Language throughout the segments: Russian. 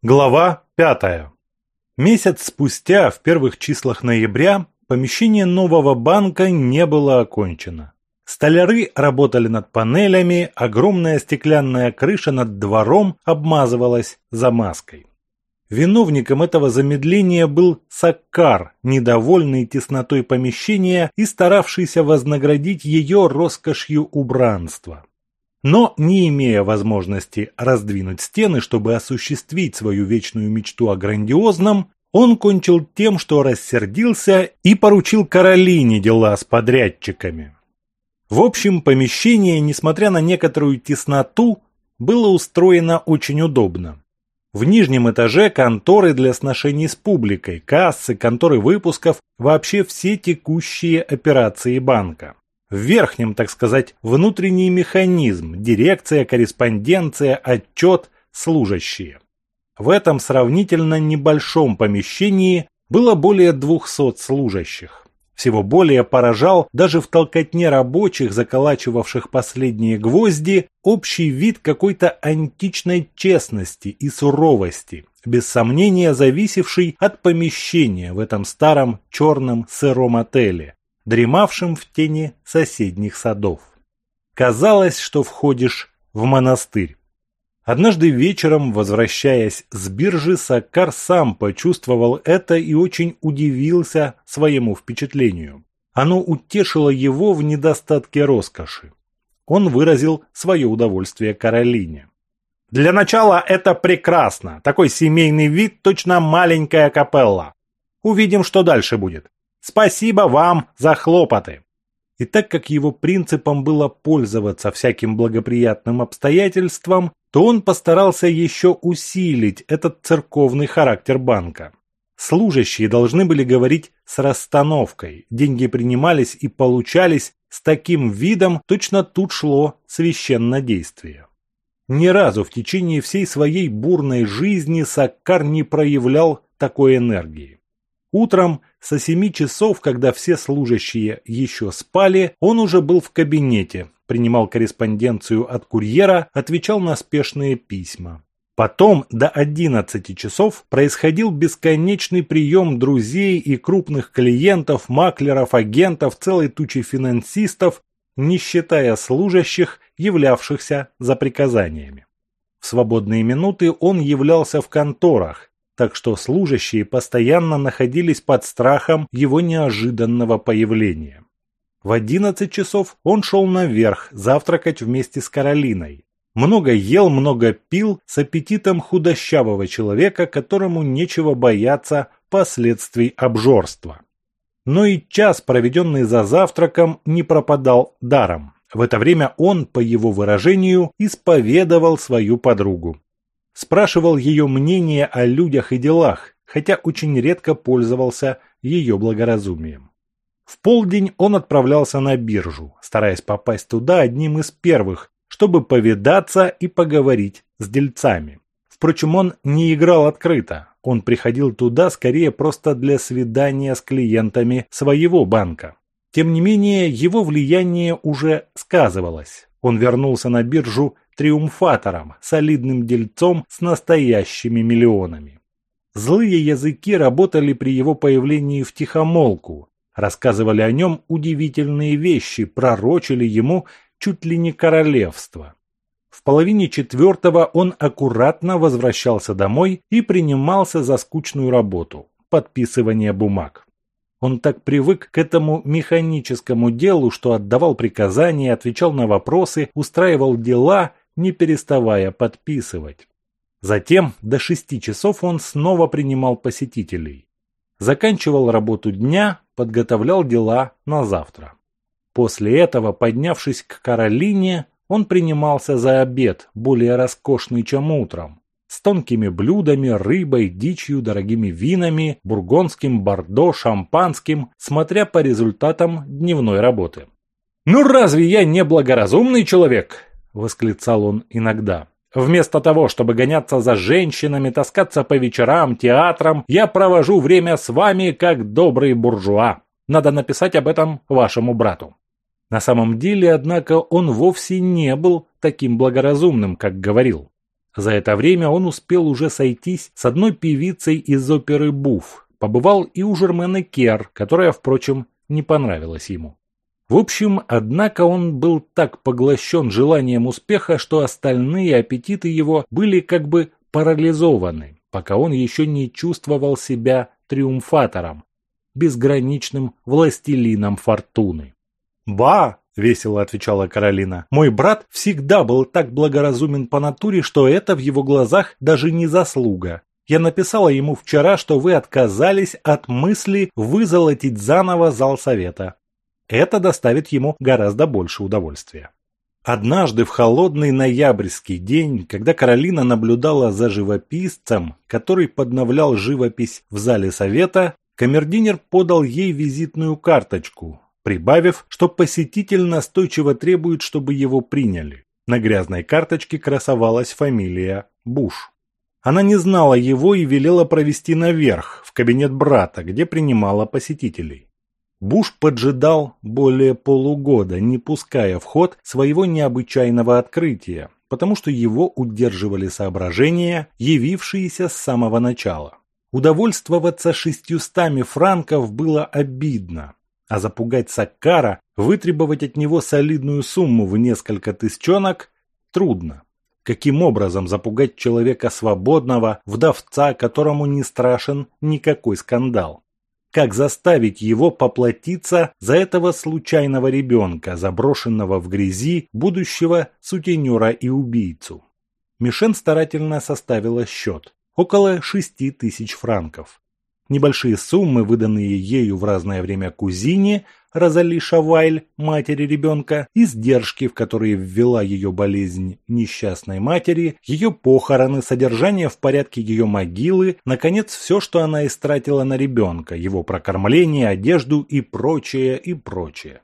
Глава пятая. Месяц спустя, в первых числах ноября, помещение нового банка не было окончено. Столяры работали над панелями, огромная стеклянная крыша над двором обмазывалась замазкой. Виновником этого замедления был Саккар, недовольный теснотой помещения и старавшийся вознаградить ее роскошью убранства. Но, не имея возможности раздвинуть стены, чтобы осуществить свою вечную мечту о грандиозном, он кончил тем, что рассердился и поручил Каролине дела с подрядчиками. В общем, помещение, несмотря на некоторую тесноту, было устроено очень удобно. В нижнем этаже конторы для сношений с публикой, кассы, конторы выпусков, вообще все текущие операции банка. В верхнем, так сказать, внутренний механизм, дирекция, корреспонденция, отчет, служащие. В этом сравнительно небольшом помещении было более 200 служащих. Всего более поражал даже в толкотне рабочих, заколачивавших последние гвозди, общий вид какой-то античной честности и суровости, без сомнения зависевший от помещения в этом старом черном сыром отеле, дремавшим в тени соседних садов. Казалось, что входишь в монастырь. Однажды вечером, возвращаясь с биржи, Саккар сам почувствовал это и очень удивился своему впечатлению. Оно утешило его в недостатке роскоши. Он выразил свое удовольствие Каролине. «Для начала это прекрасно. Такой семейный вид, точно маленькая капелла. Увидим, что дальше будет. Спасибо вам за хлопоты. И так как его принципом было пользоваться всяким благоприятным обстоятельством, то он постарался еще усилить этот церковный характер банка. Служащие должны были говорить с расстановкой, деньги принимались и получались с таким видом, точно тут шло священное действие. Ни разу в течение всей своей бурной жизни Саккар не проявлял такой энергии. Утром со семи часов, когда все служащие еще спали, он уже был в кабинете, принимал корреспонденцию от курьера, отвечал на спешные письма. Потом до 11 часов происходил бесконечный прием друзей и крупных клиентов, маклеров, агентов, целой тучи финансистов, не считая служащих, являвшихся за приказаниями. В свободные минуты он являлся в конторах, так что служащие постоянно находились под страхом его неожиданного появления. В одиннадцать часов он шел наверх завтракать вместе с Каролиной. Много ел, много пил с аппетитом худощавого человека, которому нечего бояться последствий обжорства. Но и час, проведенный за завтраком, не пропадал даром. В это время он, по его выражению, исповедовал свою подругу спрашивал ее мнение о людях и делах, хотя очень редко пользовался ее благоразумием. В полдень он отправлялся на биржу, стараясь попасть туда одним из первых, чтобы повидаться и поговорить с дельцами. Впрочем, он не играл открыто, он приходил туда скорее просто для свидания с клиентами своего банка. Тем не менее, его влияние уже сказывалось. Он вернулся на биржу триумфатором, солидным дельцом с настоящими миллионами. Злые языки работали при его появлении в тихомолку, рассказывали о нем удивительные вещи, пророчили ему чуть ли не королевство. В половине четвертого он аккуратно возвращался домой и принимался за скучную работу – подписывание бумаг. Он так привык к этому механическому делу, что отдавал приказания, отвечал на вопросы, устраивал дела не переставая подписывать. Затем до шести часов он снова принимал посетителей. Заканчивал работу дня, подготовлял дела на завтра. После этого, поднявшись к Каролине, он принимался за обед, более роскошный, чем утром, с тонкими блюдами, рыбой, дичью, дорогими винами, бургондским, бордо, шампанским, смотря по результатам дневной работы. «Ну разве я не благоразумный человек?» – восклицал он иногда. Вместо того, чтобы гоняться за женщинами, таскаться по вечерам, театрам, я провожу время с вами как добрый буржуа. Надо написать об этом вашему брату. На самом деле, однако, он вовсе не был таким благоразумным, как говорил. За это время он успел уже сойтись с одной певицей из оперы «Буф», побывал и у Жермены Кер, которая, впрочем, не понравилась ему. В общем, однако он был так поглощен желанием успеха, что остальные аппетиты его были как бы парализованы, пока он еще не чувствовал себя триумфатором, безграничным властелином фортуны. «Ба!» – весело отвечала Каролина. «Мой брат всегда был так благоразумен по натуре, что это в его глазах даже не заслуга. Я написала ему вчера, что вы отказались от мысли вызолотить заново зал совета. Это доставит ему гораздо больше удовольствия. Однажды в холодный ноябрьский день, когда Каролина наблюдала за живописцем, который подновлял живопись в зале совета, камердинер подал ей визитную карточку, прибавив, что посетитель настойчиво требует, чтобы его приняли. На грязной карточке красовалась фамилия Буш. Она не знала его и велела провести наверх, в кабинет брата, где принимала посетителей. Буш поджидал более полугода, не пуская в ход своего необычайного открытия, потому что его удерживали соображения, явившиеся с самого начала. Удовольствоваться шестьюстами франков было обидно, а запугать Саккара, вытребовать от него солидную сумму в несколько тысячонок – трудно. Каким образом запугать человека свободного, вдовца, которому не страшен никакой скандал? Как заставить его поплатиться за этого случайного ребенка, заброшенного в грязи, будущего сутенера и убийцу? Мишен старательно составила счет. Около шести тысяч франков. Небольшие суммы, выданные ею в разное время кузине, Розали Шавайль, матери ребенка, издержки, в которые ввела ее болезнь несчастной матери, ее похороны, содержание в порядке ее могилы, наконец, все, что она истратила на ребенка, его прокормление, одежду и прочее, и прочее.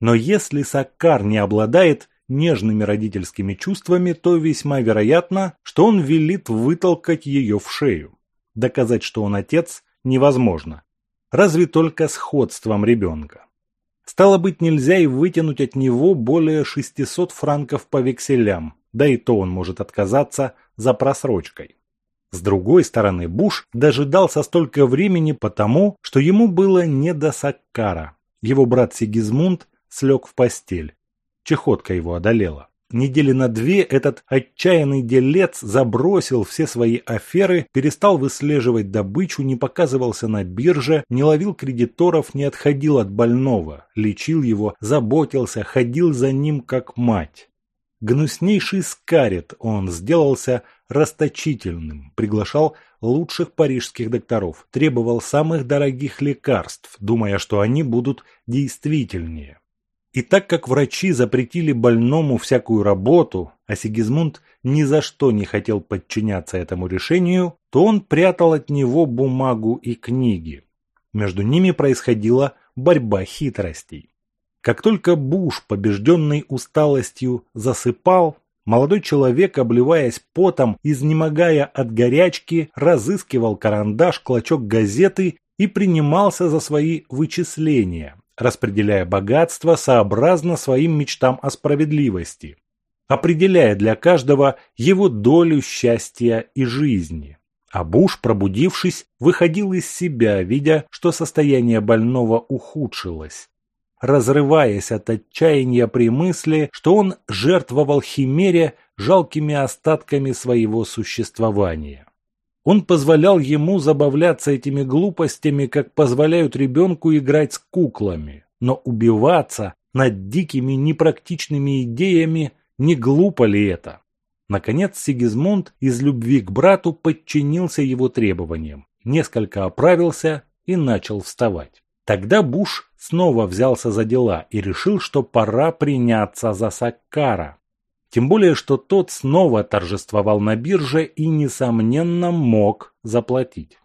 Но если Саккар не обладает нежными родительскими чувствами, то весьма вероятно, что он велит вытолкать ее в шею. Доказать, что он отец, невозможно. Разве только сходством ребенка. Стало быть, нельзя и вытянуть от него более 600 франков по векселям, да и то он может отказаться за просрочкой. С другой стороны, Буш дожидался столько времени потому, что ему было не до Саккара. Его брат Сигизмунд слег в постель. Чехотка его одолела. Недели на две этот отчаянный делец забросил все свои аферы, перестал выслеживать добычу, не показывался на бирже, не ловил кредиторов, не отходил от больного, лечил его, заботился, ходил за ним как мать. Гнуснейший скарет он сделался расточительным, приглашал лучших парижских докторов, требовал самых дорогих лекарств, думая, что они будут действительнее. И так как врачи запретили больному всякую работу, а Сигизмунд ни за что не хотел подчиняться этому решению, то он прятал от него бумагу и книги. Между ними происходила борьба хитростей. Как только Буш, побежденный усталостью, засыпал, молодой человек, обливаясь потом, изнемогая от горячки, разыскивал карандаш, клочок газеты и принимался за свои вычисления, распределяя богатство сообразно своим мечтам о справедливости, определяя для каждого его долю счастья и жизни. А Буш, пробудившись, выходил из себя, видя, что состояние больного ухудшилось, разрываясь от отчаяния при мысли, что он жертвовал химере жалкими остатками своего существования. Он позволял ему забавляться этими глупостями, как позволяют ребенку играть с куклами. Но убиваться над дикими непрактичными идеями не глупо ли это? Наконец Сигизмунд из любви к брату подчинился его требованиям, несколько оправился и начал вставать. Тогда Буш снова взялся за дела и решил, что пора приняться за Саккара. Тем более, что тот снова торжествовал на бирже и, несомненно, мог заплатить.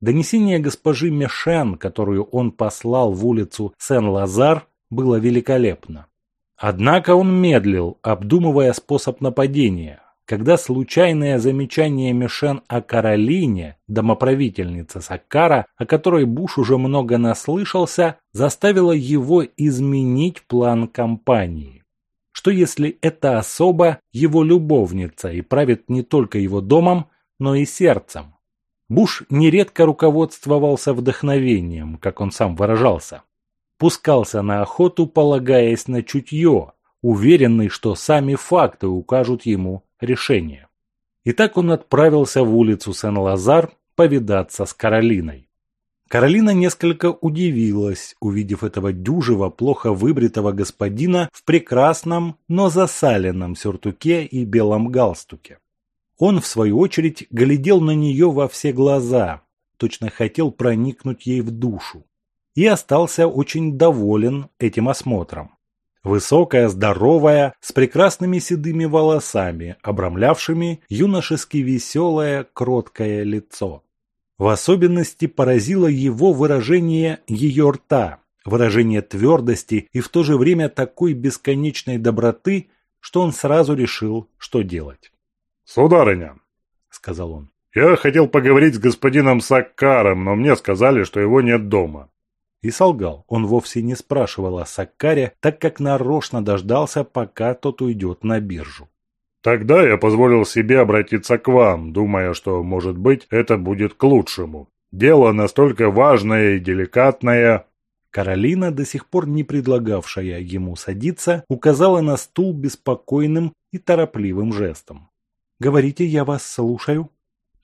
Донесение госпожи Мешен, которую он послал в улицу Сен-Лазар, было великолепно. Однако он медлил, обдумывая способ нападения, когда случайное замечание Мишен о Каролине, домоправительнице Саккара, о которой Буш уже много наслышался, заставило его изменить план кампании. Что если эта особа его любовница и правит не только его домом, но и сердцем? Буш нередко руководствовался вдохновением, как он сам выражался. Пускался на охоту, полагаясь на чутье, уверенный, что сами факты укажут ему решение. И так он отправился в улицу Сен-Лазар повидаться с Каролиной. Каролина несколько удивилась, увидев этого дюжего, плохо выбритого господина в прекрасном, но засаленном сюртуке и белом галстуке. Он, в свою очередь, глядел на нее во все глаза, точно хотел проникнуть ей в душу. И остался очень доволен этим осмотром. Высокая, здоровая, с прекрасными седыми волосами, обрамлявшими юношески веселое, кроткое лицо. В особенности поразило его выражение ее рта, выражение твердости и в то же время такой бесконечной доброты, что он сразу решил, что делать. «Сударыня», — сказал он, — «я хотел поговорить с господином Саккаром, но мне сказали, что его нет дома». И солгал. Он вовсе не спрашивал о Саккаре, так как нарочно дождался, пока тот уйдет на биржу. Тогда я позволил себе обратиться к вам, думая, что, может быть, это будет к лучшему. Дело настолько важное и деликатное. Каролина, до сих пор не предлагавшая ему садиться, указала на стул беспокойным и торопливым жестом. «Говорите, я вас слушаю».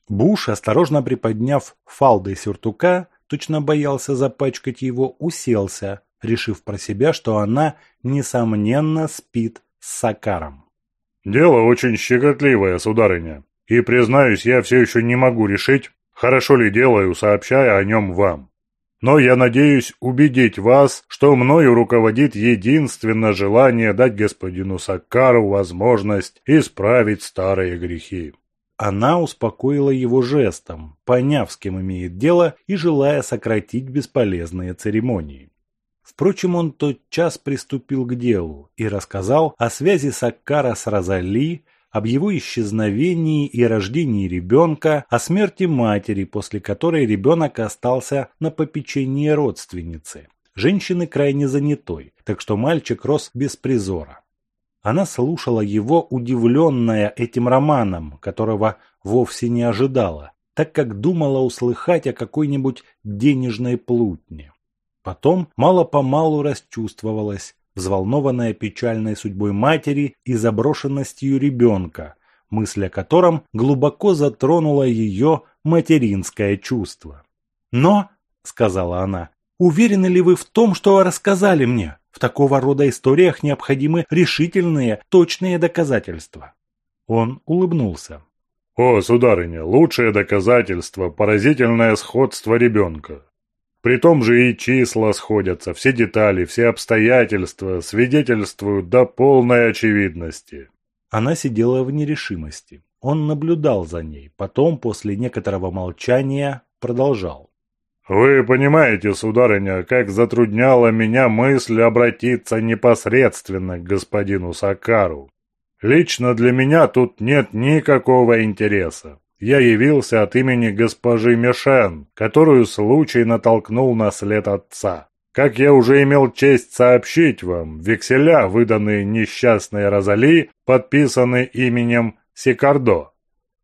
Буш, осторожно приподняв фалды сюртука, точно боялся запачкать его, уселся, решив про себя, что она, несомненно, спит с Сакаром. «Дело очень щекотливое, сударыня, и, признаюсь, я все еще не могу решить, хорошо ли делаю, сообщая о нем вам. Но я надеюсь убедить вас, что мною руководит единственно желание дать господину Саккару возможность исправить старые грехи». Она успокоила его жестом, поняв, с кем имеет дело и желая сократить бесполезные церемонии. Впрочем, он тотчас приступил к делу и рассказал о связи Саккара с Розали, об его исчезновении и рождении ребенка, о смерти матери, после которой ребенок остался на попечении родственницы. Женщины крайне занятой, так что мальчик рос без призора. Она слушала его, удивленная этим романом, которого вовсе не ожидала, так как думала услыхать о какой-нибудь денежной плутне. Потом мало-помалу расчувствовалась, взволнованная печальной судьбой матери и заброшенностью ребенка, мысль о котором глубоко затронула ее материнское чувство. «Но», — сказала она, — «уверены ли вы в том, что рассказали мне? В такого рода историях необходимы решительные, точные доказательства». Он улыбнулся. «О, сударыня, лучшее доказательство – поразительное сходство ребенка. При том же и числа сходятся, все детали, все обстоятельства свидетельствуют до полной очевидности. Она сидела в нерешимости. Он наблюдал за ней, потом, после некоторого молчания, продолжал. «Вы понимаете, сударыня, как затрудняла меня мысль обратиться непосредственно к господину Сакару. Лично для меня тут нет никакого интереса. Я явился от имени госпожи Мишен, которую случай натолкнул на след отца. Как я уже имел честь сообщить вам, векселя, выданные несчастной Розали, подписаны именем Сикардо.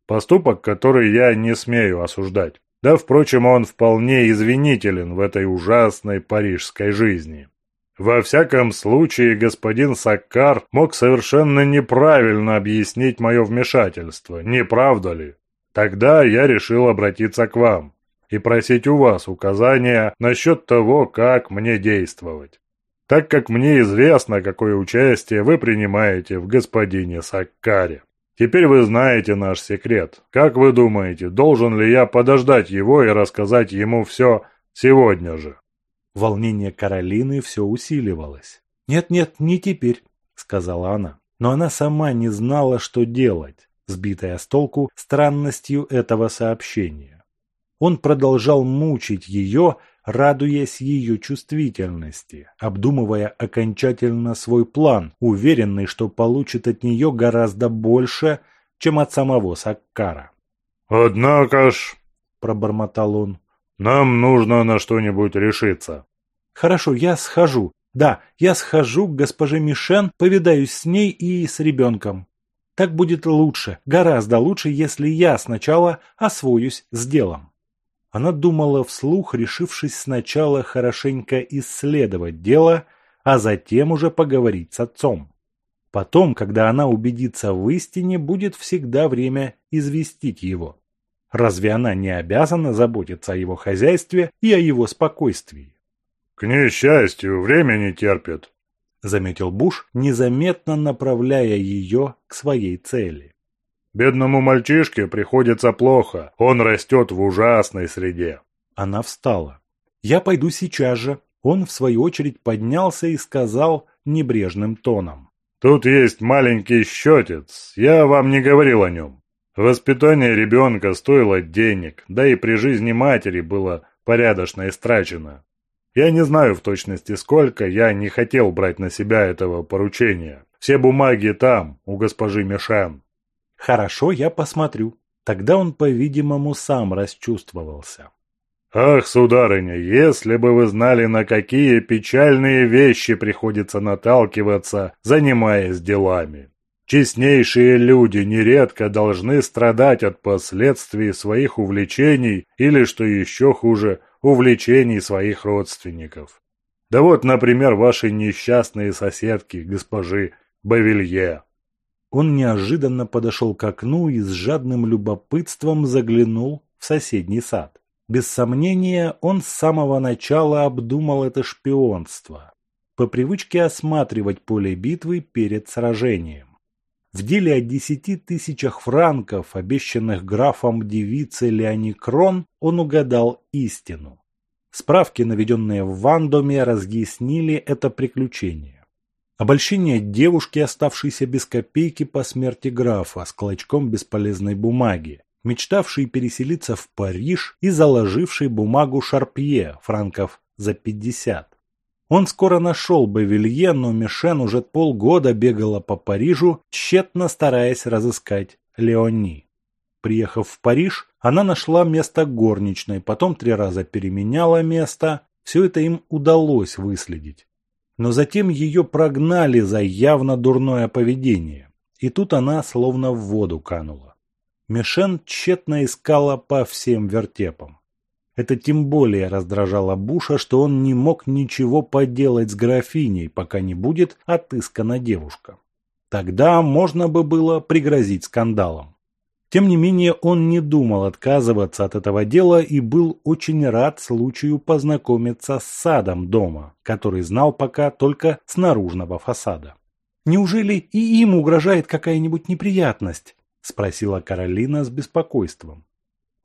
Поступок, который я не смею осуждать. Да, впрочем, он вполне извинителен в этой ужасной парижской жизни. Во всяком случае, господин Саккар мог совершенно неправильно объяснить мое вмешательство, не правда ли? Тогда я решил обратиться к вам и просить у вас указания насчет того, как мне действовать. Так как мне известно, какое участие вы принимаете в господине Саккаре. Теперь вы знаете наш секрет. Как вы думаете, должен ли я подождать его и рассказать ему все сегодня же?» Волнение Каролины все усиливалось. «Нет-нет, не теперь», — сказала она. Но она сама не знала, что делать сбитая с толку странностью этого сообщения. Он продолжал мучить ее, радуясь ее чувствительности, обдумывая окончательно свой план, уверенный, что получит от нее гораздо больше, чем от самого Саккара. «Однако ж», — пробормотал он, — «нам нужно на что-нибудь решиться». «Хорошо, я схожу. Да, я схожу к госпоже Мишен, повидаюсь с ней и с ребенком. Так будет лучше, гораздо лучше, если я сначала освоюсь с делом. Она думала вслух, решившись сначала хорошенько исследовать дело, а затем уже поговорить с отцом. Потом, когда она убедится в истине, будет всегда время известить его. Разве она не обязана заботиться о его хозяйстве и о его спокойствии? «К несчастью, время не терпит», — заметил Буш, незаметно направляя ее к своей цели. «Бедному мальчишке приходится плохо, он растет в ужасной среде». Она встала. «Я пойду сейчас же». Он, в свою очередь, поднялся и сказал небрежным тоном. «Тут есть маленький счетец, я вам не говорил о нем. Воспитание ребенка стоило денег, да и при жизни матери было порядочно истрачено. Я не знаю в точности сколько, я не хотел брать на себя этого поручения. Все бумаги там, у госпожи Мишан. Хорошо, я посмотрю. Тогда он, по-видимому, сам расчувствовался. Ах, сударыня, если бы вы знали, на какие печальные вещи приходится наталкиваться, занимаясь делами. Честнейшие люди нередко должны страдать от последствий своих увлечений или, что еще хуже, увлечений своих родственников. Да вот, например, ваши несчастные соседки, госпожи Бавилье. Он неожиданно подошел к окну и с жадным любопытством заглянул в соседний сад. Без сомнения, он с самого начала обдумал это шпионство, по привычке осматривать поле битвы перед сражением. В деле о десяти тысячах франков, обещанных графом девице Леоникрон, он угадал истину. Справки, наведенные в Вандоме, разъяснили это приключение. Обольщение девушки, оставшейся без копейки по смерти графа, с клочком бесполезной бумаги, мечтавшей переселиться в Париж и заложившей бумагу Шарпье, франков за пятьдесят. Он скоро нашел Бавилье, но Мишен уже полгода бегала по Парижу, тщетно стараясь разыскать Леони. Приехав в Париж, она нашла место горничной, потом три раза переменяла место. Все это им удалось выследить. Но затем ее прогнали за явно дурное поведение. И тут она словно в воду канула. Мишен тщетно искала по всем вертепам. Это тем более раздражало Буша, что он не мог ничего поделать с графиней, пока не будет отыскана девушка. Тогда можно бы было пригрозить скандалом. Тем не менее, он не думал отказываться от этого дела и был очень рад случаю познакомиться с садом дома, который знал пока только с наружного фасада. «Неужели и им угрожает какая-нибудь неприятность?» – спросила Каролина с беспокойством.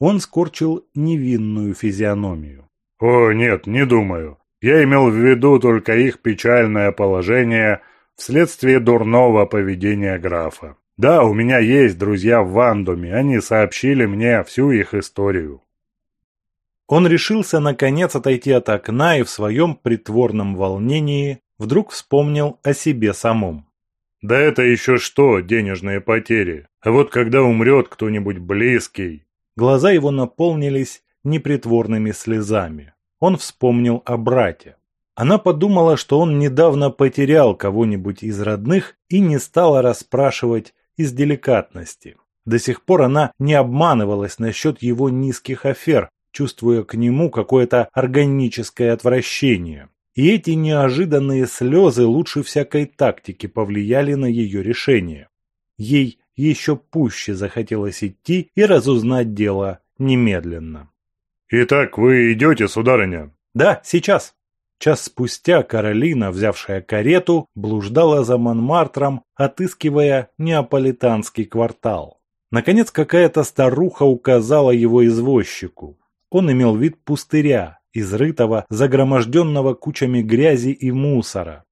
Он скорчил невинную физиономию. «О, нет, не думаю. Я имел в виду только их печальное положение вследствие дурного поведения графа. Да, у меня есть друзья в Вандуме, они сообщили мне всю их историю». Он решился наконец отойти от окна и в своем притворном волнении вдруг вспомнил о себе самом. «Да это еще что, денежные потери? А вот когда умрет кто-нибудь близкий, Глаза его наполнились непритворными слезами. Он вспомнил о брате. Она подумала, что он недавно потерял кого-нибудь из родных и не стала расспрашивать из деликатности. До сих пор она не обманывалась насчет его низких афер, чувствуя к нему какое-то органическое отвращение. И эти неожиданные слезы лучше всякой тактики повлияли на ее решение. Ей еще пуще захотелось идти и разузнать дело немедленно. «Итак, вы идете, сударыня?» «Да, сейчас». Час спустя Каролина, взявшая карету, блуждала за Монмартром, отыскивая неаполитанский квартал. Наконец какая-то старуха указала его извозчику. Он имел вид пустыря, изрытого, загроможденного кучами грязи и мусора.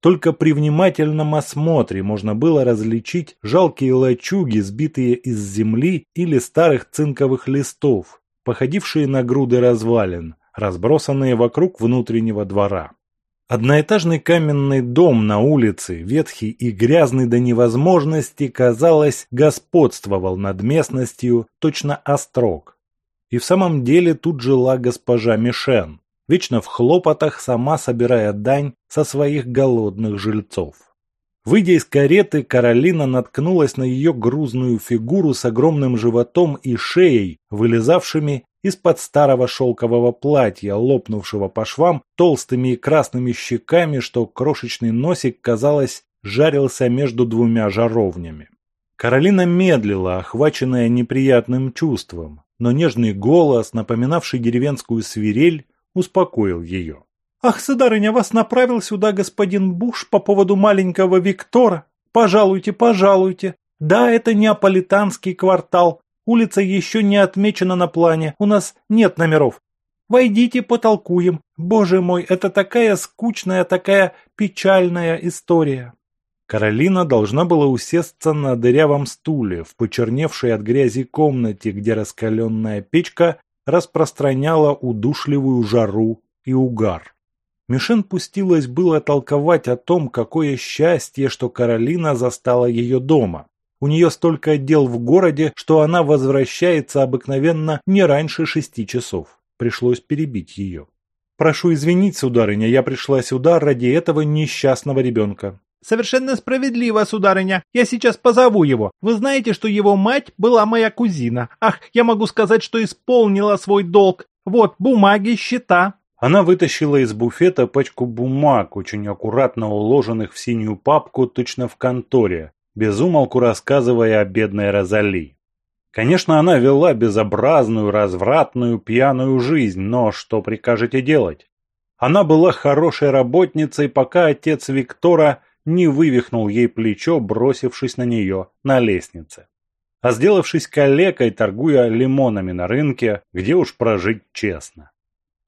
Только при внимательном осмотре можно было различить жалкие лачуги, сбитые из земли или старых цинковых листов, походившие на груды развалин, разбросанные вокруг внутреннего двора. Одноэтажный каменный дом на улице, ветхий и грязный до невозможности, казалось, господствовал над местностью точно острог. И в самом деле тут жила госпожа Мишен. Вечно в хлопотах, сама собирая дань со своих голодных жильцов. Выйдя из кареты, Каролина наткнулась на ее грузную фигуру с огромным животом и шеей, вылезавшими из-под старого шелкового платья, лопнувшего по швам толстыми и красными щеками, что крошечный носик, казалось, жарился между двумя жаровнями. Каролина медлила, охваченная неприятным чувством, но нежный голос, напоминавший деревенскую свирель, успокоил ее. «Ах, сударыня, вас направил сюда господин Буш по поводу маленького Виктора. Пожалуйте, пожалуйте. Да, это неаполитанский квартал. Улица еще не отмечена на плане. У нас нет номеров. Войдите, потолкуем. Боже мой, это такая скучная, такая печальная история». Каролина должна была усесться на дырявом стуле в почерневшей от грязи комнате, где раскаленная печка распространяла удушливую жару и угар. Мишен пустилась было толковать о том, какое счастье, что Каролина застала ее дома. У нее столько дел в городе, что она возвращается обыкновенно не раньше шести часов. Пришлось перебить ее. «Прошу извинить, сударыня, я пришла сюда ради этого несчастного ребенка. «Совершенно справедливо, сударыня. Я сейчас позову его. Вы знаете, что его мать была моя кузина. Ах, я могу сказать, что исполнила свой долг. Вот, бумаги, счета». Она вытащила из буфета пачку бумаг, очень аккуратно уложенных в синюю папку, точно в конторе, безумолку рассказывая о бедной Розали. Конечно, она вела безобразную, развратную, пьяную жизнь, но что прикажете делать? Она была хорошей работницей, пока отец Виктора не вывихнул ей плечо, бросившись на нее на лестнице. А сделавшись калекой, торгуя лимонами на рынке, где уж прожить честно.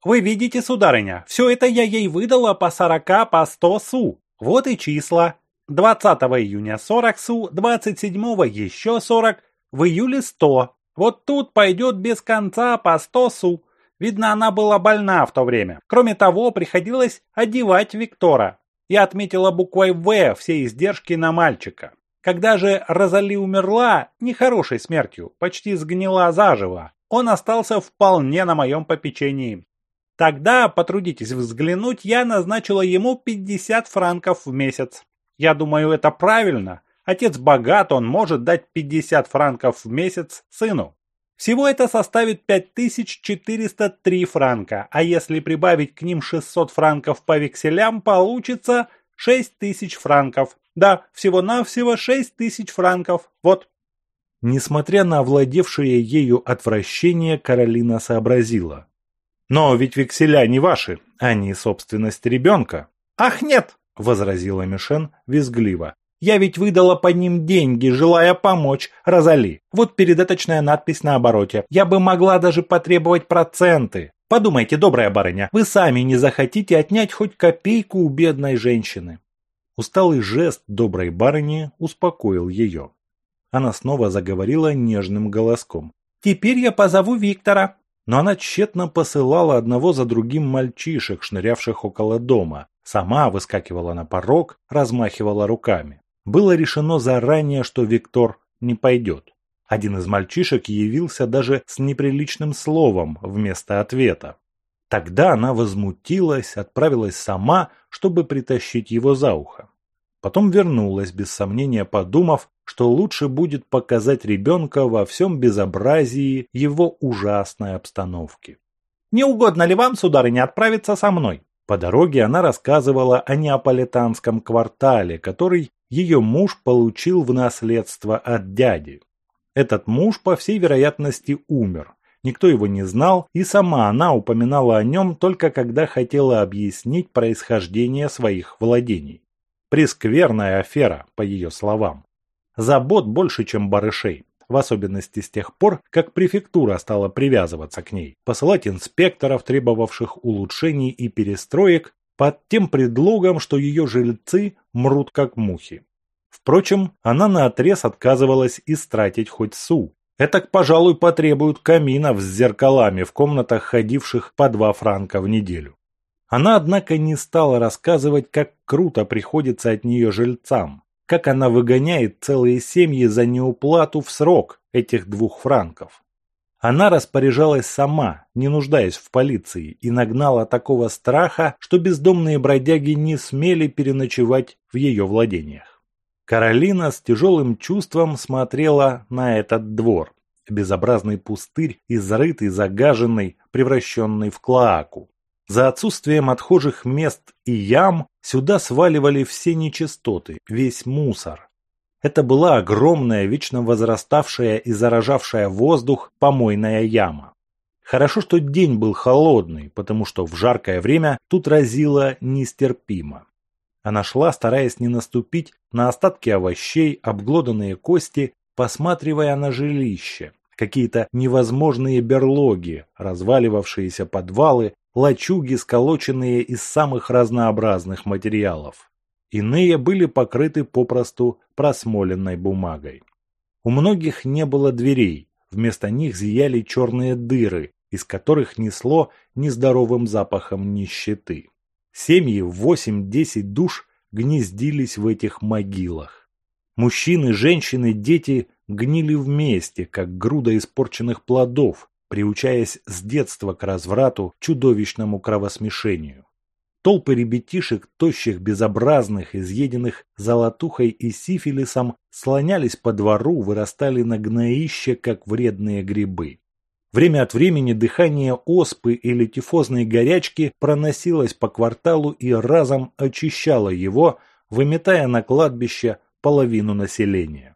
Вы видите, сударыня, все это я ей выдала по сорока, по сто су. Вот и числа. 20 июня 40 су, 27 еще 40, в июле 100. Вот тут пойдет без конца по 100 су. Видно, она была больна в то время. Кроме того, приходилось одевать Виктора. Я отметила буквой «В» все издержки на мальчика. Когда же Розали умерла, нехорошей смертью, почти сгнила заживо, он остался вполне на моем попечении. Тогда, потрудитесь взглянуть, я назначила ему 50 франков в месяц. Я думаю, это правильно. Отец богат, он может дать 50 франков в месяц сыну. Всего это составит 5403 франка, а если прибавить к ним 600 франков по векселям, получится 6000 франков. Да, всего-навсего 6000 франков. Вот. Несмотря на овладевшее ею отвращение, Каролина сообразила. Но ведь векселя не ваши, они собственность ребенка. Ах, нет, возразила Мишен визгливо. Я ведь выдала по ним деньги, желая помочь Розали. Вот передаточная надпись на обороте. Я бы могла даже потребовать проценты. Подумайте, добрая барыня, вы сами не захотите отнять хоть копейку у бедной женщины. Усталый жест доброй барыни успокоил ее. Она снова заговорила нежным голоском. «Теперь я позову Виктора но она тщетно посылала одного за другим мальчишек, шнырявших около дома. Сама выскакивала на порог, размахивала руками. Было решено заранее, что Виктор не пойдет. Один из мальчишек явился даже с неприличным словом вместо ответа. Тогда она возмутилась, отправилась сама, чтобы притащить его за ухо. Потом вернулась, без сомнения подумав, что лучше будет показать ребенка во всем безобразии его ужасной обстановки. «Не угодно ли вам, сударыня, отправиться со мной?» По дороге она рассказывала о неаполитанском квартале, который ее муж получил в наследство от дяди. Этот муж, по всей вероятности, умер. Никто его не знал, и сама она упоминала о нем только когда хотела объяснить происхождение своих владений. Прескверная афера, по ее словам. Забот больше, чем барышей. В особенности с тех пор, как префектура стала привязываться к ней, посылать инспекторов, требовавших улучшений и перестроек, под тем предлогом, что ее жильцы мрут как мухи. Впрочем, она наотрез отказывалась истратить хоть су. Этак, пожалуй, потребуют каминов с зеркалами в комнатах, ходивших по два франка в неделю. Она, однако, не стала рассказывать, как круто приходится от нее жильцам, как она выгоняет целые семьи за неуплату в срок этих двух франков. Она распоряжалась сама, не нуждаясь в полиции, и нагнала такого страха, что бездомные бродяги не смели переночевать в ее владениях. Каролина с тяжелым чувством смотрела на этот двор. Безобразный пустырь, изрытый, загаженный, превращенный в клоаку. За отсутствием отхожих мест и ям сюда сваливали все нечистоты, весь мусор. Это была огромная, вечно возраставшая и заражавшая воздух помойная яма. Хорошо, что день был холодный, потому что в жаркое время тут разило нестерпимо. Она шла, стараясь не наступить на остатки овощей, обглоданные кости, посматривая на жилище, какие-то невозможные берлоги, разваливавшиеся подвалы, лачуги, сколоченные из самых разнообразных материалов. Иные были покрыты попросту просмоленной бумагой. У многих не было дверей, вместо них зияли черные дыры, из которых несло нездоровым запахом нищеты. Семьи в 8-10 душ гнездились в этих могилах. Мужчины, женщины, дети гнили вместе, как груда испорченных плодов, приучаясь с детства к разврату, чудовищному кровосмешению. Толпы ребятишек, тощих, безобразных, изъеденных золотухой и сифилисом, слонялись по двору, вырастали на гноище, как вредные грибы. Время от времени дыхание оспы или тифозной горячки проносилось по кварталу и разом очищало его, выметая на кладбище половину населения.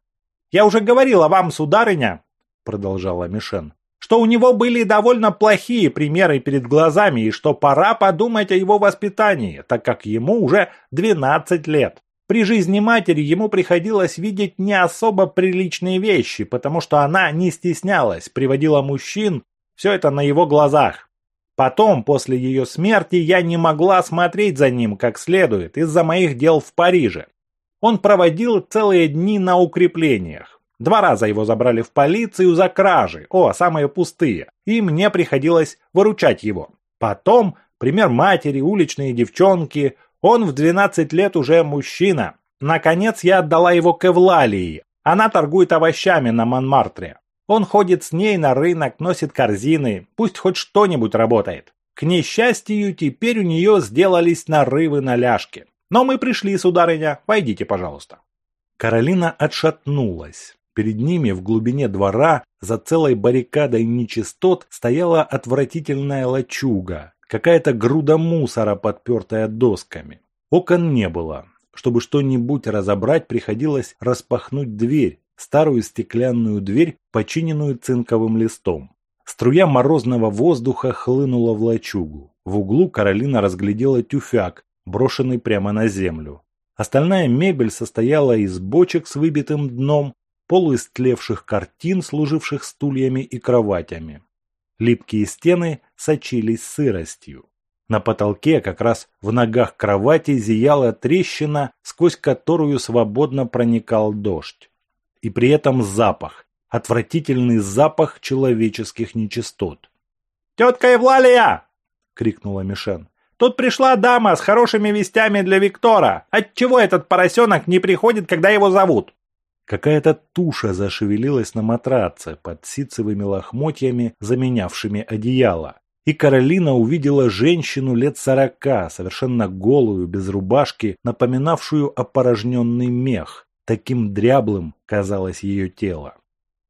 «Я уже говорила вам, сударыня», — продолжала Мишен, что у него были довольно плохие примеры перед глазами и что пора подумать о его воспитании, так как ему уже 12 лет. При жизни матери ему приходилось видеть не особо приличные вещи, потому что она не стеснялась, приводила мужчин, все это на его глазах. Потом, после ее смерти, я не могла смотреть за ним как следует из-за моих дел в Париже. Он проводил целые дни на укреплениях. Два раза его забрали в полицию за кражи, о, самые пустые, и мне приходилось выручать его. Потом, пример матери, уличные девчонки, он в 12 лет уже мужчина. Наконец я отдала его к Эвлалии. Она торгует овощами на Монмартре. Он ходит с ней на рынок, носит корзины, пусть хоть что-нибудь работает. К несчастью, теперь у нее сделались нарывы на ляжке. Но мы пришли, сударыня, войдите, пожалуйста. Каролина отшатнулась. Перед ними в глубине двора за целой баррикадой нечистот стояла отвратительная лачуга, какая-то груда мусора, подпертая досками. Окон не было. Чтобы что-нибудь разобрать, приходилось распахнуть дверь, старую стеклянную дверь, починенную цинковым листом. Струя морозного воздуха хлынула в лачугу. В углу Каролина разглядела тюфяк, брошенный прямо на землю. Остальная мебель состояла из бочек с выбитым дном, полуистлевших картин, служивших стульями и кроватями. Липкие стены сочились сыростью. На потолке, как раз в ногах кровати, зияла трещина, сквозь которую свободно проникал дождь. И при этом запах, отвратительный запах человеческих нечистот. «Тетка Евлалия!» — крикнула Мишен. «Тут пришла дама с хорошими вестями для Виктора. Отчего этот поросенок не приходит, когда его зовут?» Какая-то туша зашевелилась на матраце под ситцевыми лохмотьями, заменявшими одеяло. И Каролина увидела женщину лет сорока, совершенно голую, без рубашки, напоминавшую опорожненный мех. Таким дряблым казалось ее тело.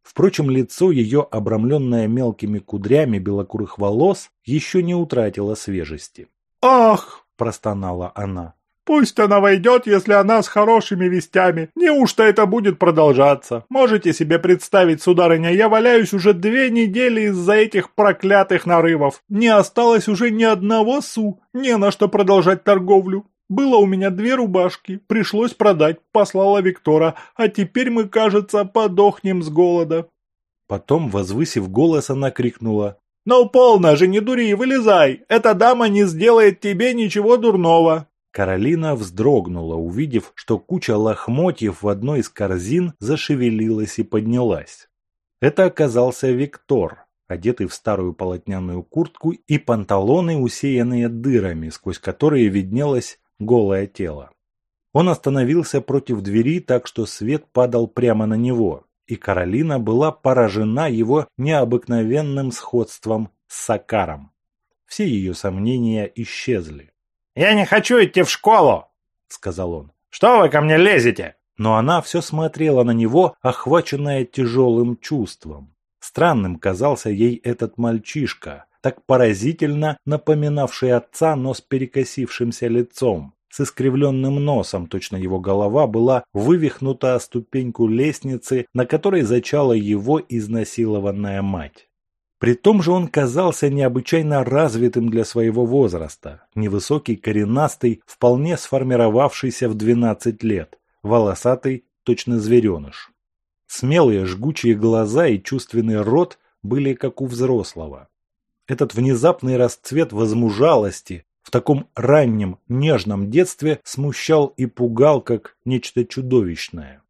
Впрочем, лицо ее, обрамленное мелкими кудрями белокурых волос, еще не утратило свежести. «Ах!» – простонала она. Пусть она войдет, если она с хорошими вестями. Неужто это будет продолжаться? Можете себе представить, сударыня, я валяюсь уже две недели из-за этих проклятых нарывов. Не осталось уже ни одного су, не на что продолжать торговлю. Было у меня две рубашки, пришлось продать, послала Виктора, а теперь мы, кажется, подохнем с голода. Потом, возвысив голос, она крикнула. «Ну, полно же, не дури, вылезай! Эта дама не сделает тебе ничего дурного!» Каролина вздрогнула, увидев, что куча лохмотьев в одной из корзин зашевелилась и поднялась. Это оказался Виктор, одетый в старую полотняную куртку и панталоны, усеянные дырами, сквозь которые виднелось голое тело. Он остановился против двери так, что свет падал прямо на него, и Каролина была поражена его необыкновенным сходством с Сакаром. Все ее сомнения исчезли. «Я не хочу идти в школу!» — сказал он. «Что вы ко мне лезете?» Но она все смотрела на него, охваченная тяжелым чувством. Странным казался ей этот мальчишка, так поразительно напоминавший отца, но с перекосившимся лицом, с искривленным носом, точно его голова была вывихнута о ступеньку лестницы, на которой зачала его изнасилованная мать. При том же он казался необычайно развитым для своего возраста, невысокий, коренастый, вполне сформировавшийся в 12 лет, волосатый, точно звереныш. Смелые жгучие глаза и чувственный рот были как у взрослого. Этот внезапный расцвет возмужалости в таком раннем, нежном детстве смущал и пугал, как нечто чудовищное.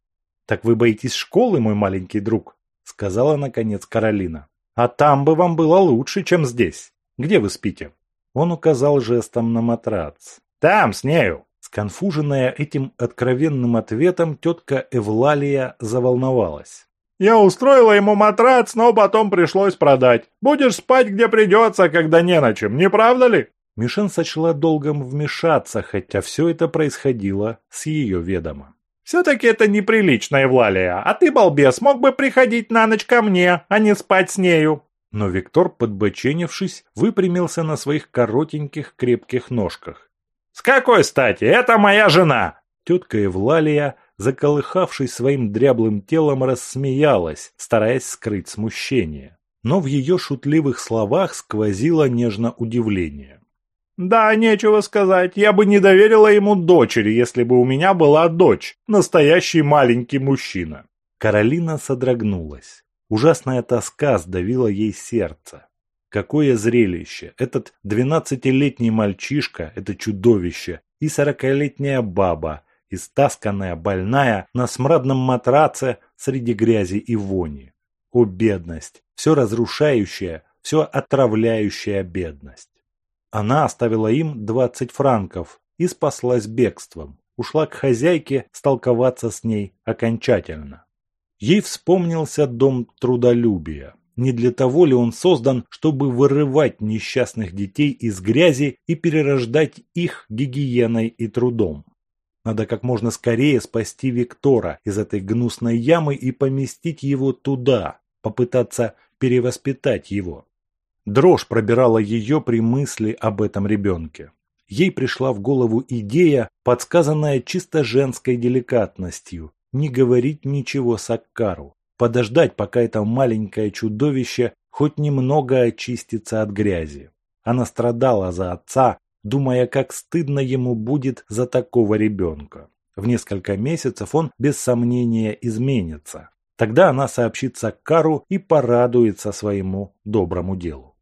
«Так вы боитесь школы, мой маленький друг?» — сказала, наконец, Каролина. «А там бы вам было лучше, чем здесь. Где вы спите?» Он указал жестом на матрац. «Там, с нею!» Сконфуженная этим откровенным ответом, тетка Эвлалия заволновалась. «Я устроила ему матрац, но потом пришлось продать. Будешь спать, где придется, когда не на чем, не правда ли?» Мишен сочла долгом вмешаться, хотя все это происходило с ее ведома. «Все-таки это неприлично, Евлалия, а ты, балбес, мог бы приходить на ночь ко мне, а не спать с нею». Но Виктор, подбоченившись, выпрямился на своих коротеньких крепких ножках. «С какой стати? Это моя жена!» Тетка Евлалия, заколыхавшись своим дряблым телом, рассмеялась, стараясь скрыть смущение. Но в ее шутливых словах сквозило нежно удивление. «Да, нечего сказать. Я бы не доверила ему дочери, если бы у меня была дочь, настоящий маленький мужчина». Каролина содрогнулась. Ужасная тоска сдавила ей сердце. Какое зрелище! Этот двенадцатилетний мальчишка, это чудовище, и сорокалетняя баба, истасканная, больная, на смрадном матраце среди грязи и вони. О, бедность! Все разрушающая, все отравляющая бедность. Она оставила им двадцать франков и спаслась бегством. Ушла к хозяйке столковаться с ней окончательно. Ей вспомнился дом трудолюбия, не для того ли он создан, чтобы вырывать несчастных детей из грязи и перерождать их гигиеной и трудом? Надо как можно скорее спасти Виктора из этой гнусной ямы и поместить его туда, попытаться перевоспитать его. Дрожь пробирала ее при мысли об этом ребенке. Ей пришла в голову идея, подсказанная чисто женской деликатностью, не говорить ничего Саккару, подождать, пока это маленькое чудовище хоть немного очистится от грязи. Она страдала за отца, думая, как стыдно ему будет за такого ребенка. В несколько месяцев он без сомнения изменится. Тогда она сообщит Саккару и порадуется своему доброму делу.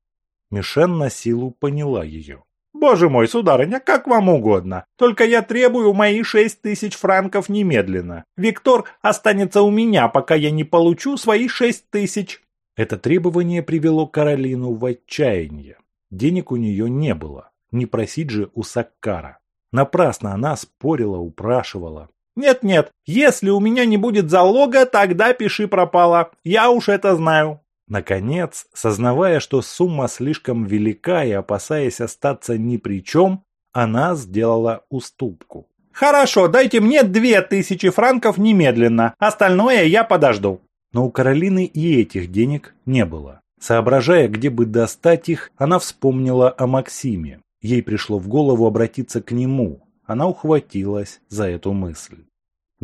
Мишен на силу поняла ее. «Боже мой, сударыня, как вам угодно. Только я требую мои шесть тысяч франков немедленно. Виктор останется у меня, пока я не получу свои шесть тысяч». Это требование привело Каролину в отчаяние. Денег у нее не было. Не просить же у Саккара. Напрасно она спорила, упрашивала. «Нет-нет, если у меня не будет залога, тогда пиши пропало. Я уж это знаю». Наконец, сознавая, что сумма слишком велика и опасаясь остаться ни при чем, она сделала уступку. «Хорошо, дайте мне две тысячи франков немедленно, остальное я подожду». Но у Каролины и этих денег не было. Соображая, где бы достать их, она вспомнила о Максиме. Ей пришло в голову обратиться к нему. Она ухватилась за эту мысль.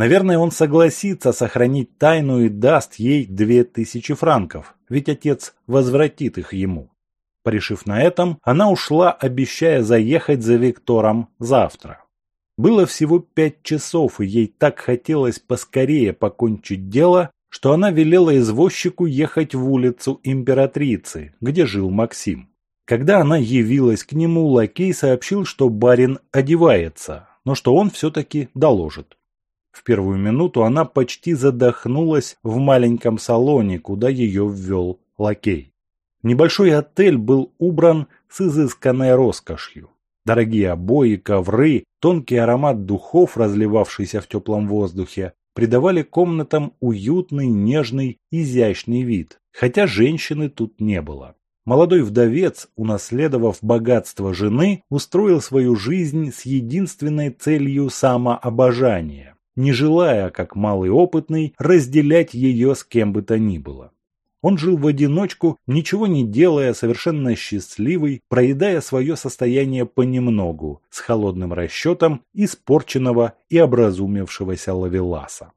Наверное, он согласится сохранить тайну и даст ей две тысячи франков, ведь отец возвратит их ему. Порешив на этом, она ушла, обещая заехать за Виктором завтра. Было всего пять часов, и ей так хотелось поскорее покончить дело, что она велела извозчику ехать в улицу Императрицы, где жил Максим. Когда она явилась к нему, лакей сообщил, что барин одевается, но что он все-таки доложит. В первую минуту она почти задохнулась в маленьком салоне, куда ее ввел лакей. Небольшой отель был убран с изысканной роскошью. Дорогие обои, ковры, тонкий аромат духов, разливавшийся в теплом воздухе, придавали комнатам уютный, нежный, изящный вид, хотя женщины тут не было. Молодой вдовец, унаследовав богатство жены, устроил свою жизнь с единственной целью самообожания, не желая, как малый опытный, разделять ее с кем бы то ни было. Он жил в одиночку, ничего не делая, совершенно счастливый, проедая свое состояние понемногу, с холодным расчетом испорченного и образумевшегося лавеласа.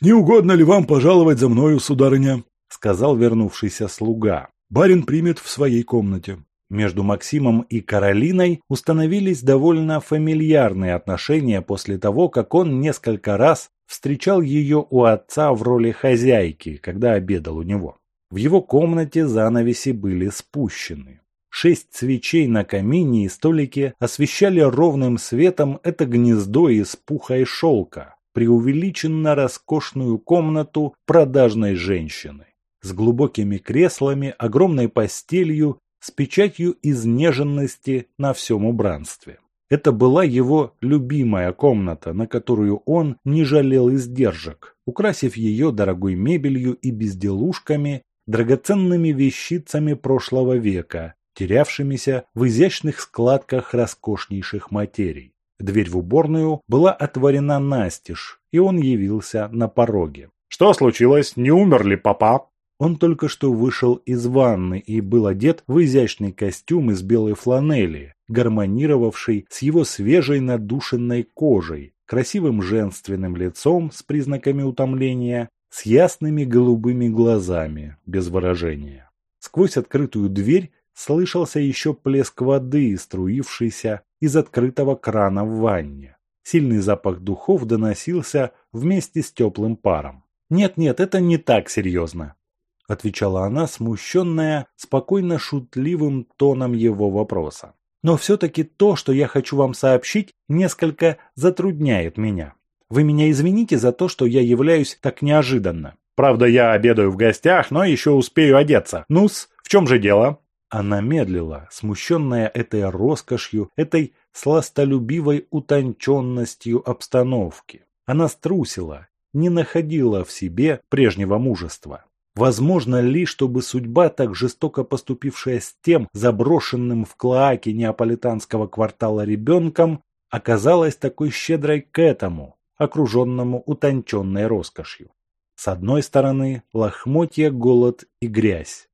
«Не угодно ли вам пожаловать за мною, сударыня?» — сказал вернувшийся слуга. «Барин примет в своей комнате». Между Максимом и Каролиной установились довольно фамильярные отношения после того, как он несколько раз встречал ее у отца в роли хозяйки, когда обедал у него. В его комнате занавеси были спущены. Шесть свечей на камине и столике освещали ровным светом это гнездо из пуха и шелка, преувеличенно роскошную комнату продажной женщины с глубокими креслами, огромной постелью, с печатью изнеженности на всем убранстве. Это была его любимая комната, на которую он не жалел издержек, украсив ее дорогой мебелью и безделушками, драгоценными вещицами прошлого века, терявшимися в изящных складках роскошнейших материй. Дверь в уборную была отворена настежь, и он явился на пороге. «Что случилось? Не умер ли папа?» Он только что вышел из ванны и был одет в изящный костюм из белой фланели, гармонировавший с его свежей надушенной кожей, красивым женственным лицом с признаками утомления с ясными голубыми глазами, без выражения. Сквозь открытую дверь слышался еще плеск воды, струившийся из открытого крана в ванне. Сильный запах духов доносился вместе с теплым паром. «Нет-нет, это не так серьезно», – отвечала она, смущенная, спокойно шутливым тоном его вопроса. «Но все-таки то, что я хочу вам сообщить, несколько затрудняет меня. Вы меня извините за то, что я являюсь так неожиданно. Правда, я обедаю в гостях, но еще успею одеться. Ну-с, в чем же дело?» Она медлила, смущенная этой роскошью, этой сластолюбивой утонченностью обстановки. Она струсила, не находила в себе прежнего мужества. Возможно ли, чтобы судьба, так жестоко поступившая с тем заброшенным в клоаке неаполитанского квартала ребенком, оказалась такой щедрой к этому, окруженному утонченной роскошью. С одной стороны – лохмотья, голод и грязь.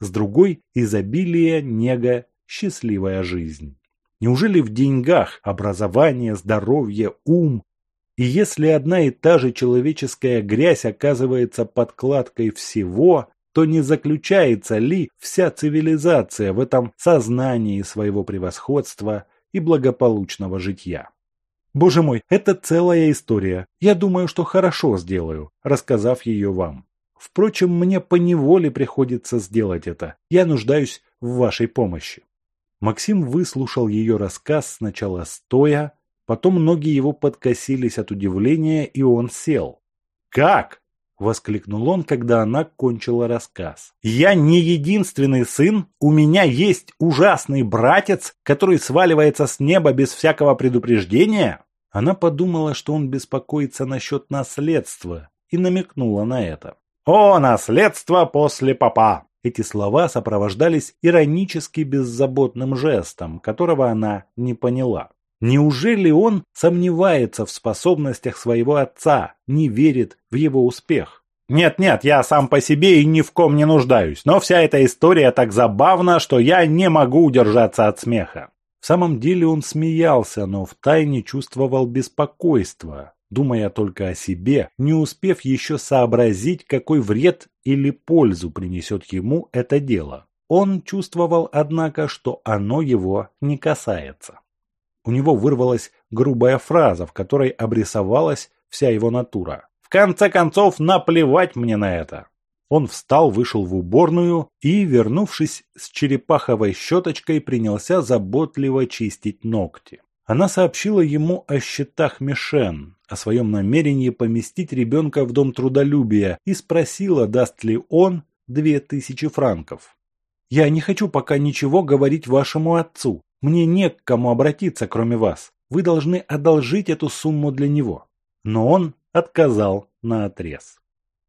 С другой – изобилие, нега, счастливая жизнь. Неужели в деньгах образование, здоровье, ум? И если одна и та же человеческая грязь оказывается подкладкой всего, то не заключается ли вся цивилизация в этом сознании своего превосходства и благополучного житья? Боже мой, это целая история. Я думаю, что хорошо сделаю, рассказав ее вам. Впрочем, мне поневоле приходится сделать это. Я нуждаюсь в вашей помощи. Максим выслушал ее рассказ сначала стоя, потом ноги его подкосились от удивления, и он сел. «Как?» – воскликнул он, когда она кончила рассказ. «Я не единственный сын, у меня есть ужасный братец, который сваливается с неба без всякого предупреждения?» Она подумала, что он беспокоится насчет наследства, и намекнула на это. «О, наследство после папа!» Эти слова сопровождались иронически беззаботным жестом, которого она не поняла. Неужели он сомневается в способностях своего отца, не верит в его успех? Нет-нет, я сам по себе и ни в ком не нуждаюсь, но вся эта история так забавна, что я не могу удержаться от смеха. В самом деле он смеялся, но втайне чувствовал беспокойство, думая только о себе, не успев еще сообразить, какой вред или пользу принесет ему это дело. Он чувствовал, однако, что оно его не касается. У него вырвалась грубая фраза, в которой обрисовалась вся его натура. «В конце концов, наплевать мне на это!» Он встал, вышел в уборную и, вернувшись с черепаховой щеточкой, принялся заботливо чистить ногти. Она сообщила ему о счетах Мишен, о своем намерении поместить ребенка в дом трудолюбия и спросила, даст ли он две тысячи франков. «Я не хочу пока ничего говорить вашему отцу. Мне не к кому обратиться, кроме вас. Вы должны одолжить эту сумму для него». Но он отказал на отрез.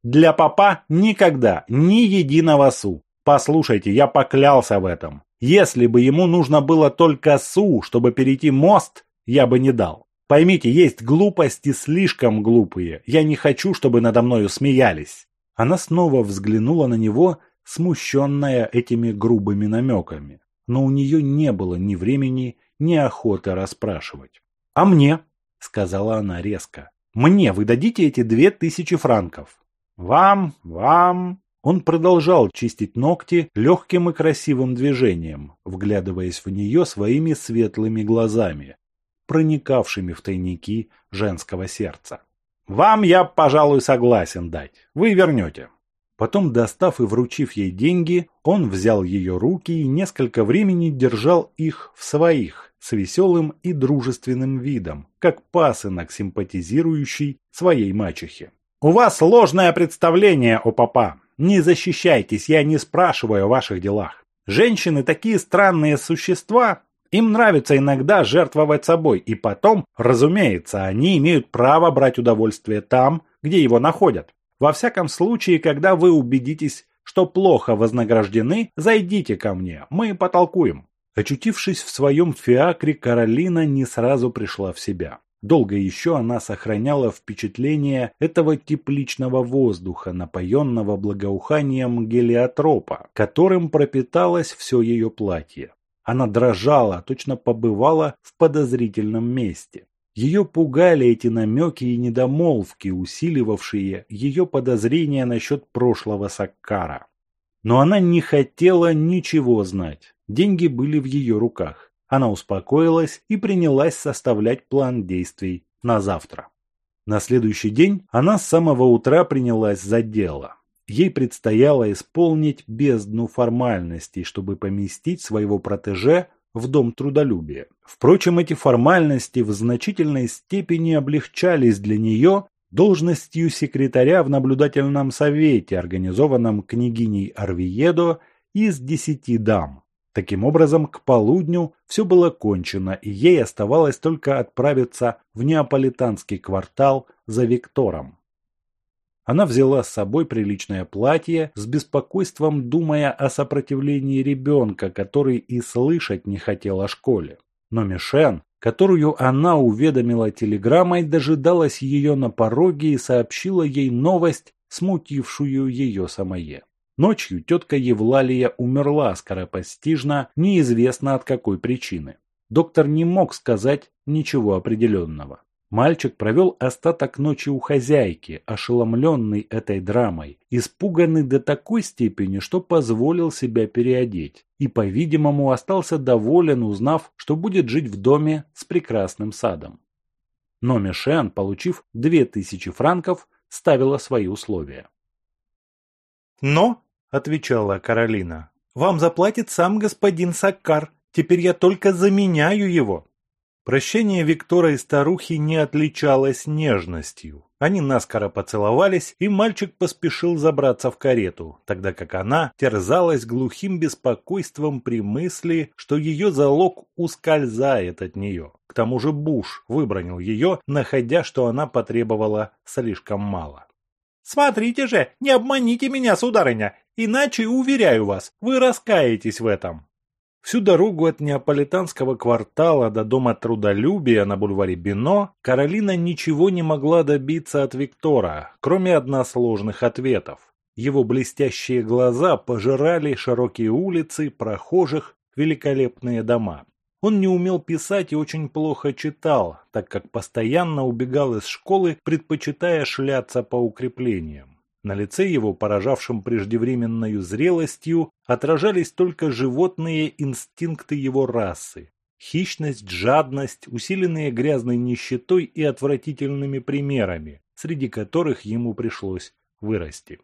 Для папа никогда ни единого су. Послушайте, я поклялся в этом. Если бы ему нужно было только су, чтобы перейти мост, я бы не дал. Поймите, есть глупости слишком глупые. Я не хочу, чтобы надо мною смеялись. Она снова взглянула на него, смущенная этими грубыми намеками. Но у нее не было ни времени, ни охоты расспрашивать. «А мне?» – сказала она резко. «Мне вы дадите эти две тысячи франков?» «Вам, вам, он продолжал чистить ногти легким и красивым движением, вглядываясь в нее своими светлыми глазами, проникавшими в тайники женского сердца. «Вам я, пожалуй, согласен дать. Вы вернете». Потом, достав и вручив ей деньги, он взял ее руки и несколько времени держал их в своих, с веселым и дружественным видом, как пасынок, симпатизирующий своей мачехе. «У вас ложное представление о папа. Не защищайтесь, я не спрашиваю о ваших делах. Женщины такие странные существа, им нравится иногда жертвовать собой, и потом, разумеется, они имеют право брать удовольствие там, где его находят. Во всяком случае, когда вы убедитесь, что плохо вознаграждены, зайдите ко мне, мы потолкуем. Очутившись в своем фиакре, Каролина не сразу пришла в себя. Долго еще она сохраняла впечатление этого тепличного воздуха, напоенного благоуханием гелиотропа, которым пропиталось все ее платье. Она дрожала, точно побывала в подозрительном месте. Ее пугали эти намеки и недомолвки, усиливавшие ее подозрения насчет прошлого Саккара. Но она не хотела ничего знать. Деньги были в ее руках. Она успокоилась и принялась составлять план действий на завтра. На следующий день она с самого утра принялась за дело. Ей предстояло исполнить бездну формальностей, чтобы поместить своего протеже в Дом трудолюбия. Впрочем, эти формальности в значительной степени облегчались для нее должностью секретаря в наблюдательном совете, организованном княгиней Арвиедо из десяти дам. Таким образом, к полудню все было кончено, и ей оставалось только отправиться в неаполитанский квартал за Виктором. Она взяла с собой приличное платье, с беспокойством думая о сопротивлении ребенка, который и слышать не хотел о школе. Но Мишен, которую она уведомила телеграммой, дожидалась ее на пороге и сообщила ей новость, смутившую ее самое. Ночью тетка Евлалия умерла скоропостижно, неизвестно от какой причины. Доктор не мог сказать ничего определенного. Мальчик провел остаток ночи у хозяйки, ошеломленный этой драмой, испуганный до такой степени, что позволил себя переодеть, и, по-видимому, остался доволен, узнав, что будет жить в доме с прекрасным садом. Но Мишен, получив две тысячи франков, ставила свои условия. Но – отвечала Каролина. «Вам заплатит сам господин Саккар. Теперь я только заменяю его». Прощение Виктора и старухи не отличалось нежностью. Они наскоро поцеловались, и мальчик поспешил забраться в карету, тогда как она терзалась глухим беспокойством при мысли, что ее залог ускользает от нее. К тому же Буш выбронил ее, находя, что она потребовала слишком мало. «Смотрите же, не обманите меня, сударыня, Иначе, уверяю вас, вы раскаетесь в этом. Всю дорогу от неаполитанского квартала до дома трудолюбия на бульваре Бино Каролина ничего не могла добиться от Виктора, кроме односложных ответов. Его блестящие глаза пожирали широкие улицы, прохожих, великолепные дома. Он не умел писать и очень плохо читал, так как постоянно убегал из школы, предпочитая шляться по укреплениям. На лице его, поражавшем преждевременной зрелостью, отражались только животные инстинкты его расы. Хищность, жадность, усиленные грязной нищетой и отвратительными примерами, среди которых ему пришлось вырасти.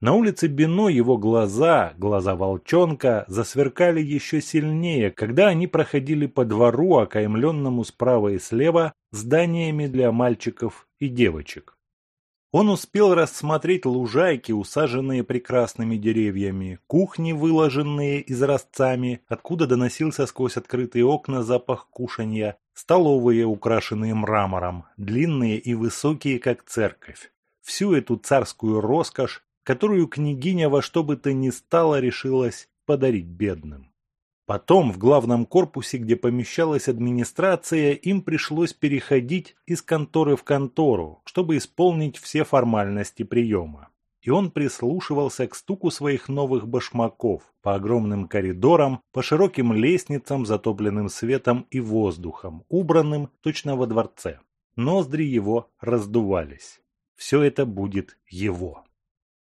На улице Бино его глаза, глаза волчонка, засверкали еще сильнее, когда они проходили по двору, окаймленному справа и слева зданиями для мальчиков и девочек. Он успел рассмотреть лужайки, усаженные прекрасными деревьями, кухни, выложенные изразцами, откуда доносился сквозь открытые окна запах кушанья, Столовые, украшенные мрамором, длинные и высокие, как церковь. Всю эту царскую роскошь, которую княгиня во что бы то ни стало решилась подарить бедным. Потом в главном корпусе, где помещалась администрация, им пришлось переходить из конторы в контору, чтобы исполнить все формальности приема. И он прислушивался к стуку своих новых башмаков по огромным коридорам, по широким лестницам, затопленным светом и воздухом, убранным точно во дворце. Ноздри его раздувались. Все это будет его.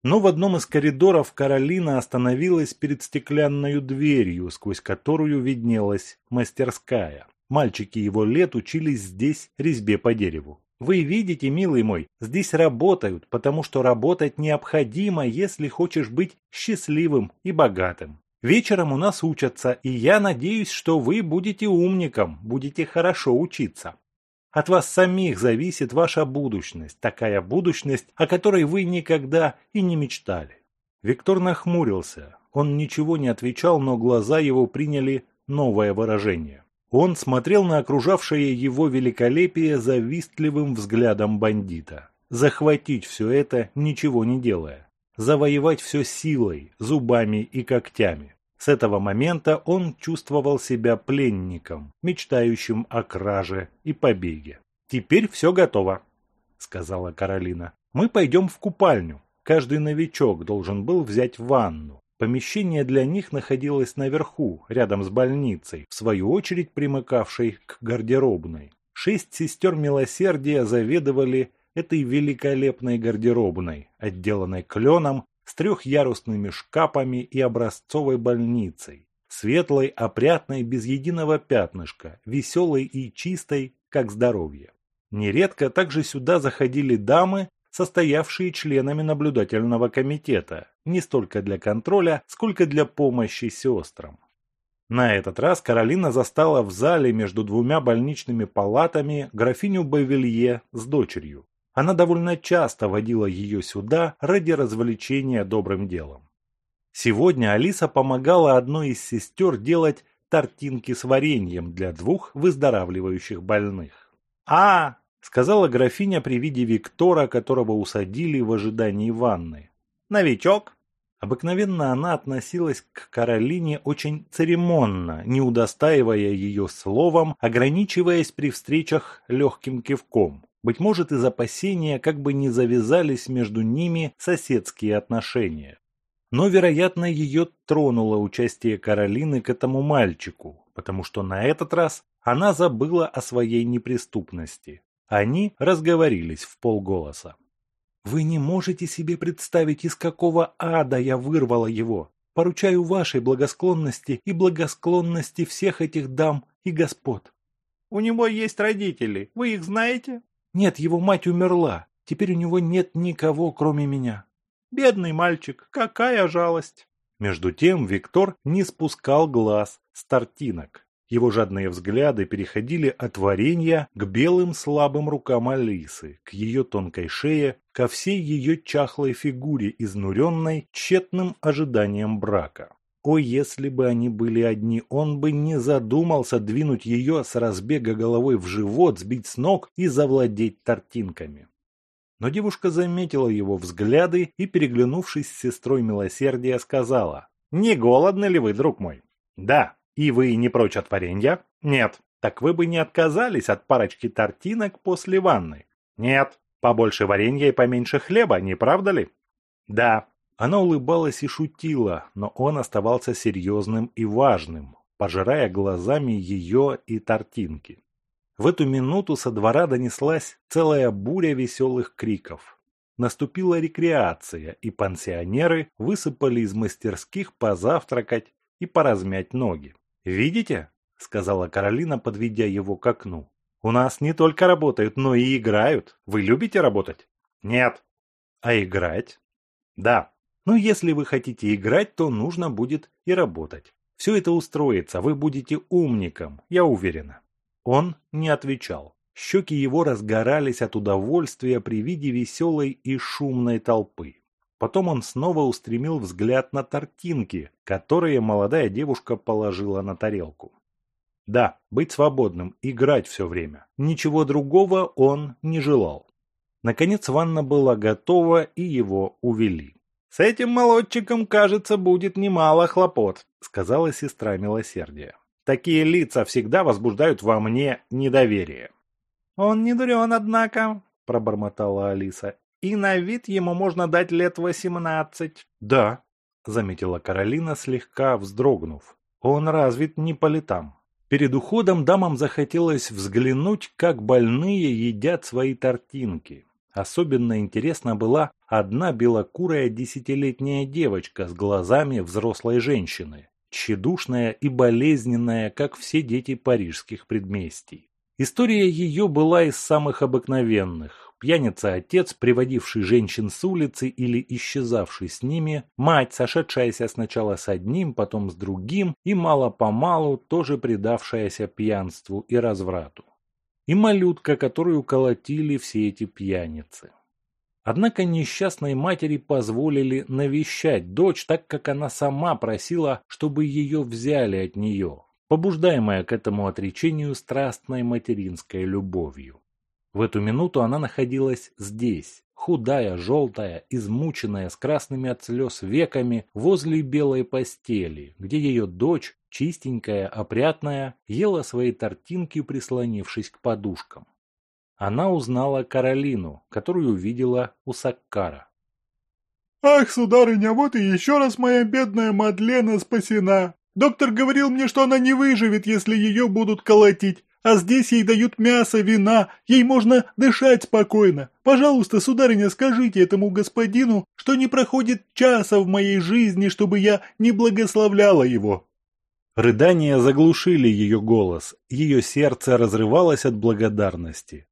Но в одном из коридоров Каролина остановилась перед стеклянной дверью, сквозь которую виднелась мастерская. Мальчики его лет учились здесь резьбе по дереву. Вы видите, милый мой, здесь работают, потому что работать необходимо, если хочешь быть счастливым и богатым. Вечером у нас учатся, и я надеюсь, что вы будете умником, будете хорошо учиться. От вас самих зависит ваша будущность, такая будущность, о которой вы никогда и не мечтали. Виктор нахмурился. Он ничего не отвечал, но глаза его приняли новое выражение. Он смотрел на окружавшее его великолепие завистливым взглядом бандита. Захватить все это, ничего не делая. Завоевать все силой, зубами и когтями. С этого момента он чувствовал себя пленником, мечтающим о краже и побеге. «Теперь все готово», — сказала Каролина. «Мы пойдем в купальню. Каждый новичок должен был взять ванну. Помещение для них находилось наверху, рядом с больницей, в свою очередь примыкавшей к гардеробной. Шесть сестер милосердия заведовали этой великолепной гардеробной, отделанной кленом с трехярусными шкафами и образцовой больницей, светлой, опрятной, без единого пятнышка, веселой и чистой, как здоровье. Нередко также сюда заходили дамы, состоявшие членами наблюдательного комитета, не столько для контроля, сколько для помощи сестрам. На этот раз Каролина застала в зале между двумя больничными палатами графиню Бавилье с дочерью. Она довольно часто водила ее сюда ради развлечения добрым делом. Сегодня Алиса помогала одной из сестер делать тортинки с вареньем для двух выздоравливающих больных. «А!» – сказала графиня при виде Виктора, которого усадили в ожидании ванны. «Новичок?» Обыкновенно она относилась к Каролине очень церемонно, не удостаивая ее словом, ограничиваясь при встречах легким кивком. Быть может, из опасения, как бы не завязались между ними соседские отношения. Но, вероятно, ее тронуло участие Каролины к этому мальчику, потому что на этот раз она забыла о своей неприступности. Они разговорились в полголоса. «Вы не можете себе представить, из какого ада я вырвала его. Поручаю вашей благосклонности и благосклонности всех этих дам и господ». «У него есть родители, вы их знаете?» Нет, его мать умерла. Теперь у него нет никого, кроме меня. Бедный мальчик, какая жалость. Между тем Виктор не спускал глаз с тортинок. Его жадные взгляды переходили от варенья к белым слабым рукам Алисы, к ее тонкой шее, ко всей ее чахлой фигуре, изнуренной тщетным ожиданием брака. О, если бы они были одни, он бы не задумался двинуть ее с разбега головой в живот, сбить с ног и завладеть тортинками. Но девушка заметила его взгляды и, переглянувшись с сестрой милосердия, сказала, «Не голодны ли вы, друг мой?» «Да. И вы не прочь от варенья?» «Нет. Так вы бы не отказались от парочки тортинок после ванны?» «Нет. Побольше варенья и поменьше хлеба, не правда ли?» «Да. Она улыбалась и шутила, но он оставался серьезным и важным, пожирая глазами ее и тортинки. В эту минуту со двора донеслась целая буря веселых криков. Наступила рекреация, и пансионеры высыпали из мастерских позавтракать и поразмять ноги. «Видите?» – сказала Каролина, подведя его к окну. «У нас не только работают, но и играют. Вы любите работать?» «Нет». «А играть?» «Да». Но если вы хотите играть, то нужно будет и работать. Все это устроится, вы будете умником, я уверена. Он не отвечал. Щеки его разгорались от удовольствия при виде веселой и шумной толпы. Потом он снова устремил взгляд на тортинки, которые молодая девушка положила на тарелку. Да, быть свободным, играть все время. Ничего другого он не желал. Наконец ванна была готова, и его увели. «С этим молодчиком, кажется, будет немало хлопот», — сказала сестра милосердия. «Такие лица всегда возбуждают во мне недоверие». «Он не дурен, однако», — пробормотала Алиса. «И на вид ему можно дать лет восемнадцать». «Да», — заметила Каролина, слегка вздрогнув. «Он развит не по летам». Перед уходом дамам захотелось взглянуть, как больные едят свои тортинки. Особенно интересна была одна белокурая десятилетняя девочка с глазами взрослой женщины, тщедушная и болезненная, как все дети парижских предместий. История ее была из самых обыкновенных. Пьяница-отец, приводивший женщин с улицы или исчезавший с ними, мать, сошедшаяся сначала с одним, потом с другим, и мало-помалу тоже предавшаяся пьянству и разврату и малютка, которую колотили все эти пьяницы. Однако несчастной матери позволили навещать дочь, так как она сама просила, чтобы ее взяли от нее, побуждаемая к этому отречению страстной материнской любовью. В эту минуту она находилась здесь, худая, желтая, измученная, с красными от слез веками, возле белой постели, где ее дочь, чистенькая, опрятная, ела свои тортинки, прислонившись к подушкам. Она узнала Каролину, которую видела у Саккара. «Ах, сударыня, вот и еще раз моя бедная Мадлена спасена! Доктор говорил мне, что она не выживет, если ее будут колотить. А здесь ей дают мясо, вина, ей можно дышать спокойно. Пожалуйста, сударыня, скажите этому господину, что не проходит часа в моей жизни, чтобы я не благословляла его». Рыдания заглушили ее голос, ее сердце разрывалось от благодарности.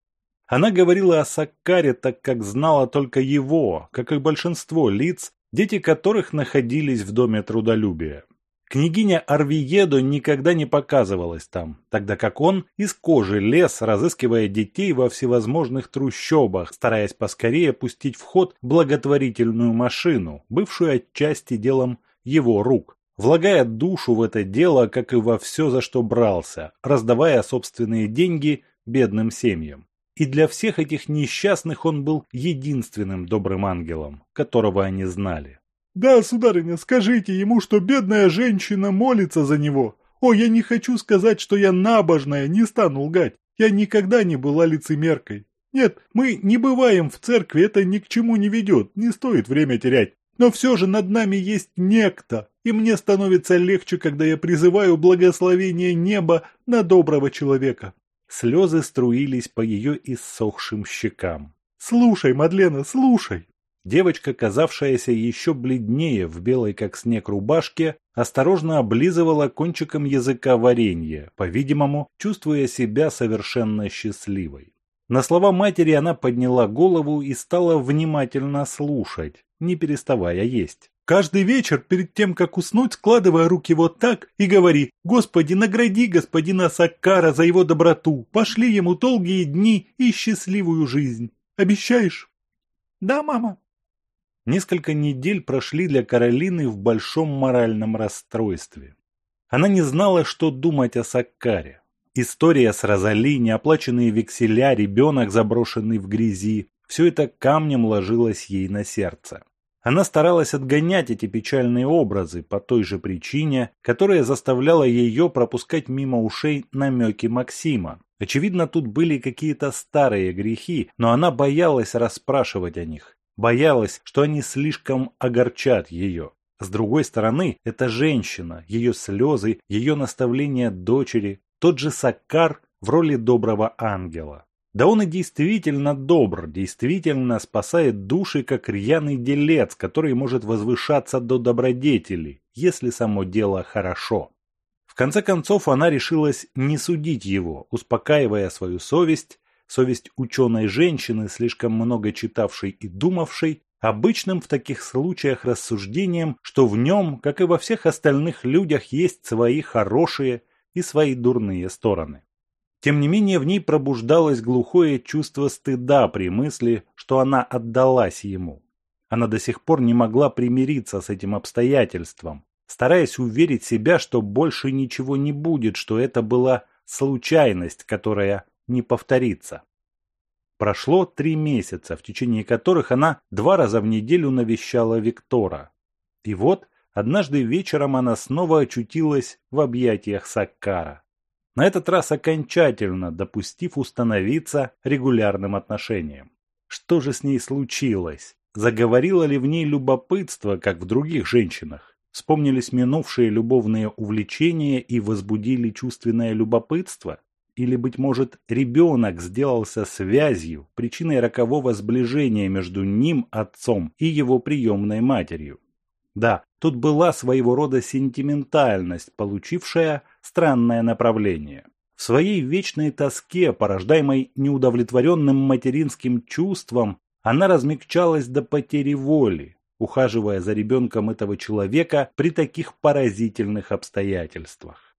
Она говорила о Саккаре, так как знала только его, как и большинство лиц, дети которых находились в Доме трудолюбия. Княгиня Арвиедо никогда не показывалась там, тогда как он из кожи лез, разыскивая детей во всевозможных трущобах, стараясь поскорее пустить в ход благотворительную машину, бывшую отчасти делом его рук, влагая душу в это дело, как и во все, за что брался, раздавая собственные деньги бедным семьям. И для всех этих несчастных он был единственным добрым ангелом, которого они знали. «Да, сударыня, скажите ему, что бедная женщина молится за него. О, я не хочу сказать, что я набожная, не стану лгать. Я никогда не была лицемеркой. Нет, мы не бываем в церкви, это ни к чему не ведет, не стоит время терять. Но все же над нами есть некто, и мне становится легче, когда я призываю благословение неба на доброго человека». Слезы струились по ее иссохшим щекам. «Слушай, Мадлена, слушай!» Девочка, казавшаяся еще бледнее в белой как снег рубашке, осторожно облизывала кончиком языка варенье, по-видимому, чувствуя себя совершенно счастливой. На слова матери она подняла голову и стала внимательно слушать, не переставая есть. Каждый вечер, перед тем, как уснуть, складывая руки вот так и говори «Господи, награди господина Саккара за его доброту, пошли ему долгие дни и счастливую жизнь. Обещаешь?» «Да, мама», Несколько недель прошли для Каролины в большом моральном расстройстве. Она не знала, что думать о Саккаре. История с Розали, неоплаченные векселя, ребенок, заброшенный в грязи – все это камнем ложилось ей на сердце. Она старалась отгонять эти печальные образы по той же причине, которая заставляла ее пропускать мимо ушей намеки Максима. Очевидно, тут были какие-то старые грехи, но она боялась расспрашивать о них. Боялась, что они слишком огорчат ее. С другой стороны, эта женщина, ее слезы, ее наставления дочери, тот же Саккар в роли доброго ангела. Да он и действительно добр, действительно спасает души, как рьяный делец, который может возвышаться до добродетели, если само дело хорошо. В конце концов она решилась не судить его, успокаивая свою совесть совесть ученой женщины, слишком много читавшей и думавшей, обычным в таких случаях рассуждением, что в нем, как и во всех остальных людях, есть свои хорошие и свои дурные стороны. Тем не менее, в ней пробуждалось глухое чувство стыда при мысли, что она отдалась ему. Она до сих пор не могла примириться с этим обстоятельством. стараясь уверить себя, что больше ничего не будет, что это была случайность, которая не повторится. Прошло три месяца, в течение которых она два раза в неделю навещала Виктора. И вот, однажды вечером она снова очутилась в объятиях Саккара. На этот раз окончательно допустив установиться регулярным отношениям. Что же с ней случилось? Заговорило ли в ней любопытство, как в других женщинах? Вспомнились минувшие любовные увлечения и возбудили чувственное любопытство? Или, быть может, ребенок сделался связью, причиной рокового сближения между ним, отцом, и его приемной матерью? Да, тут была своего рода сентиментальность, получившая странное направление. В своей вечной тоске, порождаемой неудовлетворенным материнским чувством, она размягчалась до потери воли, ухаживая за ребенком этого человека при таких поразительных обстоятельствах.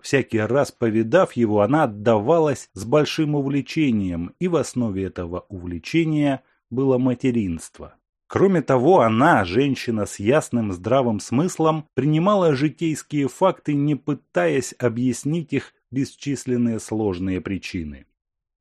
Всякий раз повидав его, она отдавалась с большим увлечением, и в основе этого увлечения было материнство. Кроме того, она, женщина с ясным здравым смыслом, принимала житейские факты, не пытаясь объяснить их бесчисленные сложные причины.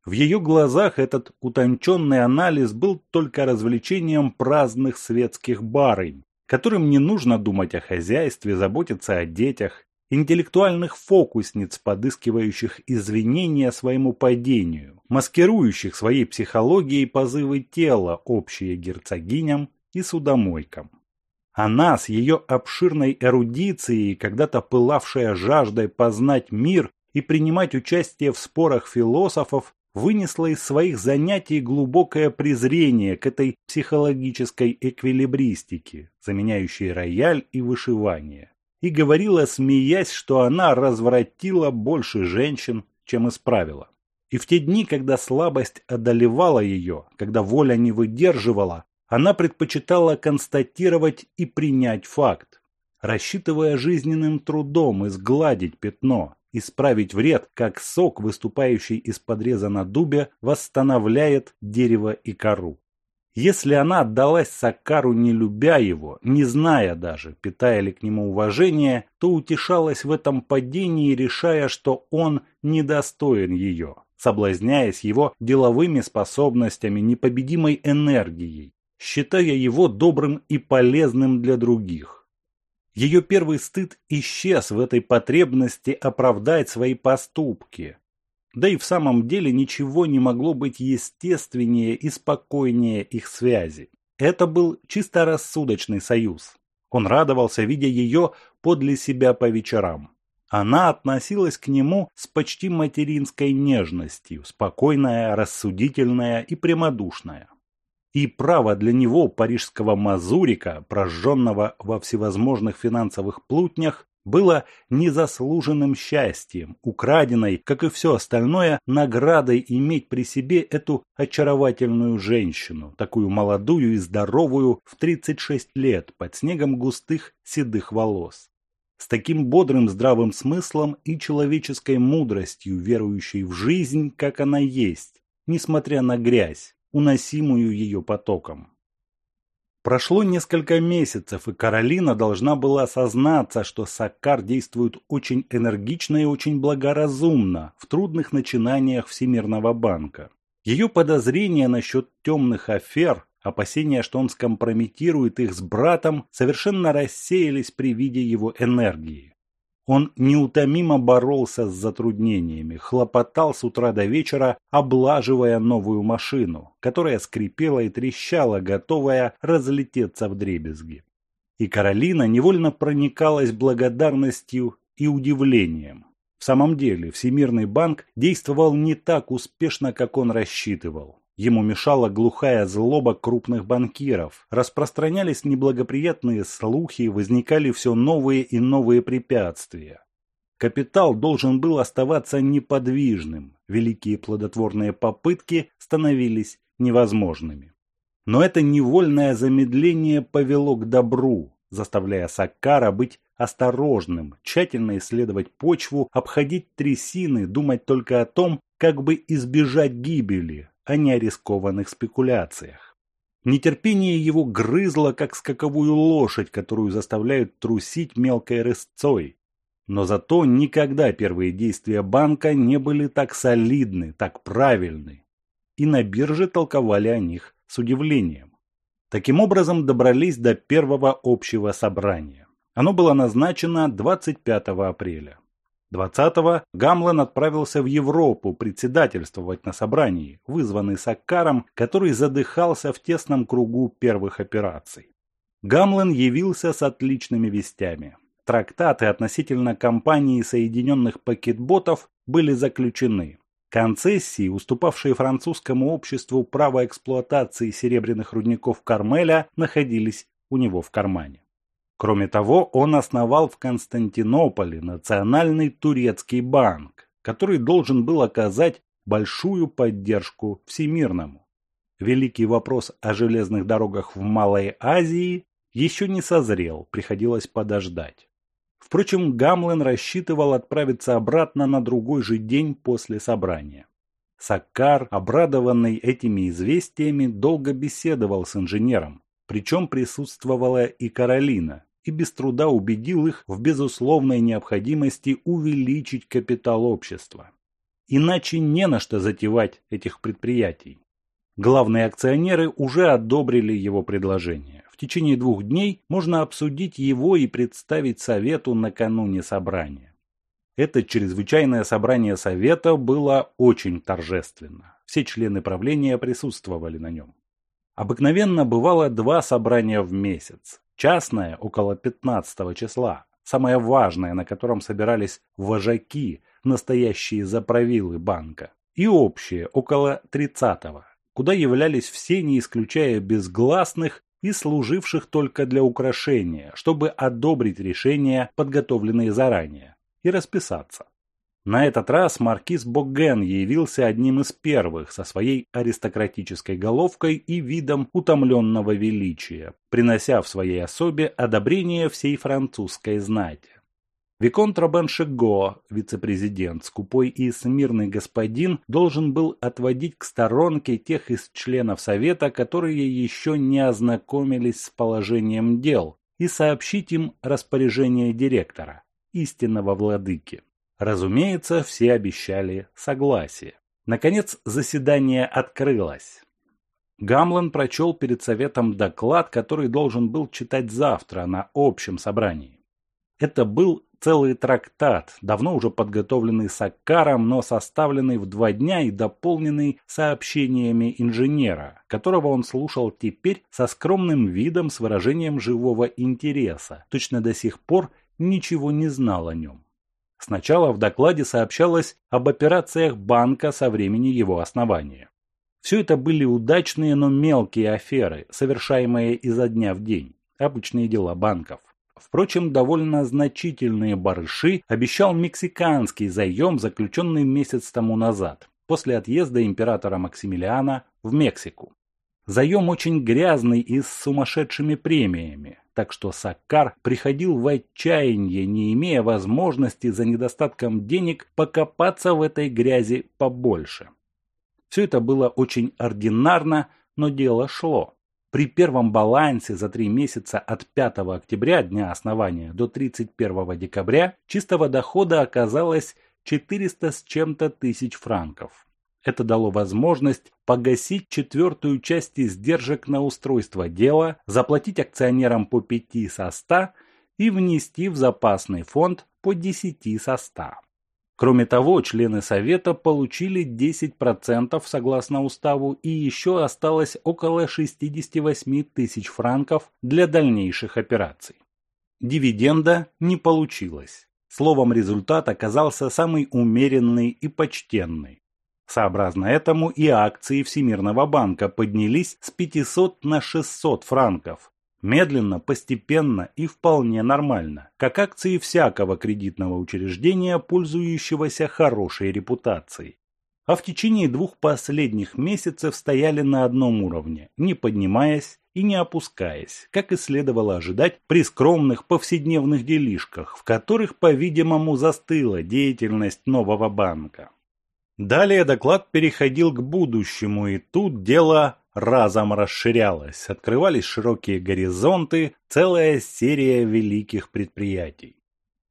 В ее глазах этот утонченный анализ был только развлечением праздных светских барынь, которым не нужно думать о хозяйстве, заботиться о детях, интеллектуальных фокусниц, подыскивающих извинения своему падению, маскирующих своей психологией позывы тела, общие герцогиням и судомойкам. Она с ее обширной эрудицией, когда-то пылавшая жаждой познать мир и принимать участие в спорах философов, вынесла из своих занятий глубокое презрение к этой психологической эквилибристике, заменяющей рояль и вышивание, и говорила, смеясь, что она развратила больше женщин, чем исправила. И в те дни, когда слабость одолевала ее, когда воля не выдерживала, она предпочитала констатировать и принять факт, рассчитывая жизненным трудом изгладить пятно, исправить вред, как сок, выступающий из подреза на дубе, восстанавливает дерево и кору. Если она отдалась Сакару, не любя его, не зная даже, питая ли к нему уважение, то утешалась в этом падении, решая, что он недостоин ее, соблазняясь его деловыми способностями, непобедимой энергией, считая его добрым и полезным для других ее первый стыд исчез в этой потребности оправдать свои поступки. Да и в самом деле ничего не могло быть естественнее и спокойнее их связи. Это был чисто рассудочный союз. Он радовался, видя ее подле себя по вечерам. Она относилась к нему с почти материнской нежностью, спокойная, рассудительная и прямодушная и право для него, парижского мазурика, прожженного во всевозможных финансовых плутнях, было незаслуженным счастьем, украденной, как и все остальное, наградой иметь при себе эту очаровательную женщину, такую молодую и здоровую в 36 лет, под снегом густых седых волос. С таким бодрым здравым смыслом и человеческой мудростью, верующей в жизнь, как она есть, несмотря на грязь, уносимую ее потоком. Прошло несколько месяцев, и Каролина должна была осознаться, что Саккар действует очень энергично и очень благоразумно в трудных начинаниях Всемирного банка. Ее подозрения насчет темных афер, опасения, что он скомпрометирует их с братом, совершенно рассеялись при виде его энергии. Он неутомимо боролся с затруднениями, хлопотал с утра до вечера, облаживая новую машину, которая скрипела и трещала, готовая разлететься в дребезги. И Каролина невольно проникалась благодарностью и удивлением. В самом деле, Всемирный банк действовал не так успешно, как он рассчитывал. Ему мешала глухая злоба крупных банкиров, распространялись неблагоприятные слухи, возникали все новые и новые препятствия. Капитал должен был оставаться неподвижным, великие плодотворные попытки становились невозможными. Но это невольное замедление повело к добру, заставляя Саккара быть осторожным, тщательно исследовать почву, обходить трясины, думать только о том, как бы избежать гибели, а не о рискованных спекуляциях. Нетерпение его грызло, как скаковую лошадь, которую заставляют трусить мелкой рысцой. Но зато никогда первые действия банка не были так солидны, так правильны. И на бирже толковали о них с удивлением. Таким образом добрались до первого общего собрания. Оно было назначено 25 апреля. 20-го Гамлен отправился в Европу председательствовать на собрании, вызванный Саккаром, который задыхался в тесном кругу первых операций. Гамлен явился с отличными вестями. Трактаты относительно компании Соединенных пакетботов были заключены. Концессии, уступавшие французскому обществу право эксплуатации серебряных рудников Кармеля, находились у него в кармане. Кроме того, он основал в Константинополе Национальный турецкий банк, который должен был оказать большую поддержку всемирному. Великий вопрос о железных дорогах в Малой Азии еще не созрел, приходилось подождать. Впрочем, Гамлен рассчитывал отправиться обратно на другой же день после собрания. Саккар, обрадованный этими известиями, долго беседовал с инженером, причем присутствовала и Каролина, и без труда убедил их в безусловной необходимости увеличить капитал общества. Иначе не на что затевать этих предприятий. Главные акционеры уже одобрили его предложение. В течение двух дней можно обсудить его и представить Совету накануне собрания. Это чрезвычайное собрание Совета было очень торжественно. Все члены правления присутствовали на нем. Обыкновенно бывало два собрания в месяц. Частное около 15 числа, самое важное, на котором собирались вожаки, настоящие заправилы банка, и общее около 30-го, куда являлись все, не исключая безгласных и служивших только для украшения, чтобы одобрить решения, подготовленные заранее, и расписаться. На этот раз маркиз Богген явился одним из первых со своей аристократической головкой и видом утомленного величия, принося в своей особе одобрение всей французской знати. Виконт Робеншего, вице-президент, скупой и смирный господин, должен был отводить к сторонке тех из членов Совета, которые еще не ознакомились с положением дел, и сообщить им распоряжение директора, истинного владыки. Разумеется, все обещали согласие. Наконец, заседание открылось. Гамлен прочел перед советом доклад, который должен был читать завтра на общем собрании. Это был целый трактат, давно уже подготовленный Саккаром, но составленный в два дня и дополненный сообщениями инженера, которого он слушал теперь со скромным видом с выражением живого интереса, точно до сих пор ничего не знал о нем. Сначала в докладе сообщалось об операциях банка со времени его основания. Все это были удачные, но мелкие аферы, совершаемые изо дня в день, обычные дела банков. Впрочем, довольно значительные барыши обещал мексиканский заем, заключенный месяц тому назад, после отъезда императора Максимилиана в Мексику. Заем очень грязный и с сумасшедшими премиями, так что Саккар приходил в отчаяние, не имея возможности за недостатком денег покопаться в этой грязи побольше. Все это было очень ординарно, но дело шло. При первом балансе за три месяца от 5 октября, дня основания, до 31 декабря чистого дохода оказалось 400 с чем-то тысяч франков. Это дало возможность погасить четвертую часть издержек на устройство дела, заплатить акционерам по 5 со 100 и внести в запасный фонд по 10 со 100. Кроме того, члены Совета получили 10% согласно уставу и еще осталось около 68 тысяч франков для дальнейших операций. Дивиденда не получилось. Словом, результат оказался самый умеренный и почтенный. Сообразно этому и акции Всемирного банка поднялись с 500 на 600 франков. Медленно, постепенно и вполне нормально, как акции всякого кредитного учреждения, пользующегося хорошей репутацией. А в течение двух последних месяцев стояли на одном уровне, не поднимаясь и не опускаясь, как и следовало ожидать при скромных повседневных делишках, в которых, по-видимому, застыла деятельность нового банка. Далее доклад переходил к будущему, и тут дело разом расширялась, открывались широкие горизонты, целая серия великих предприятий.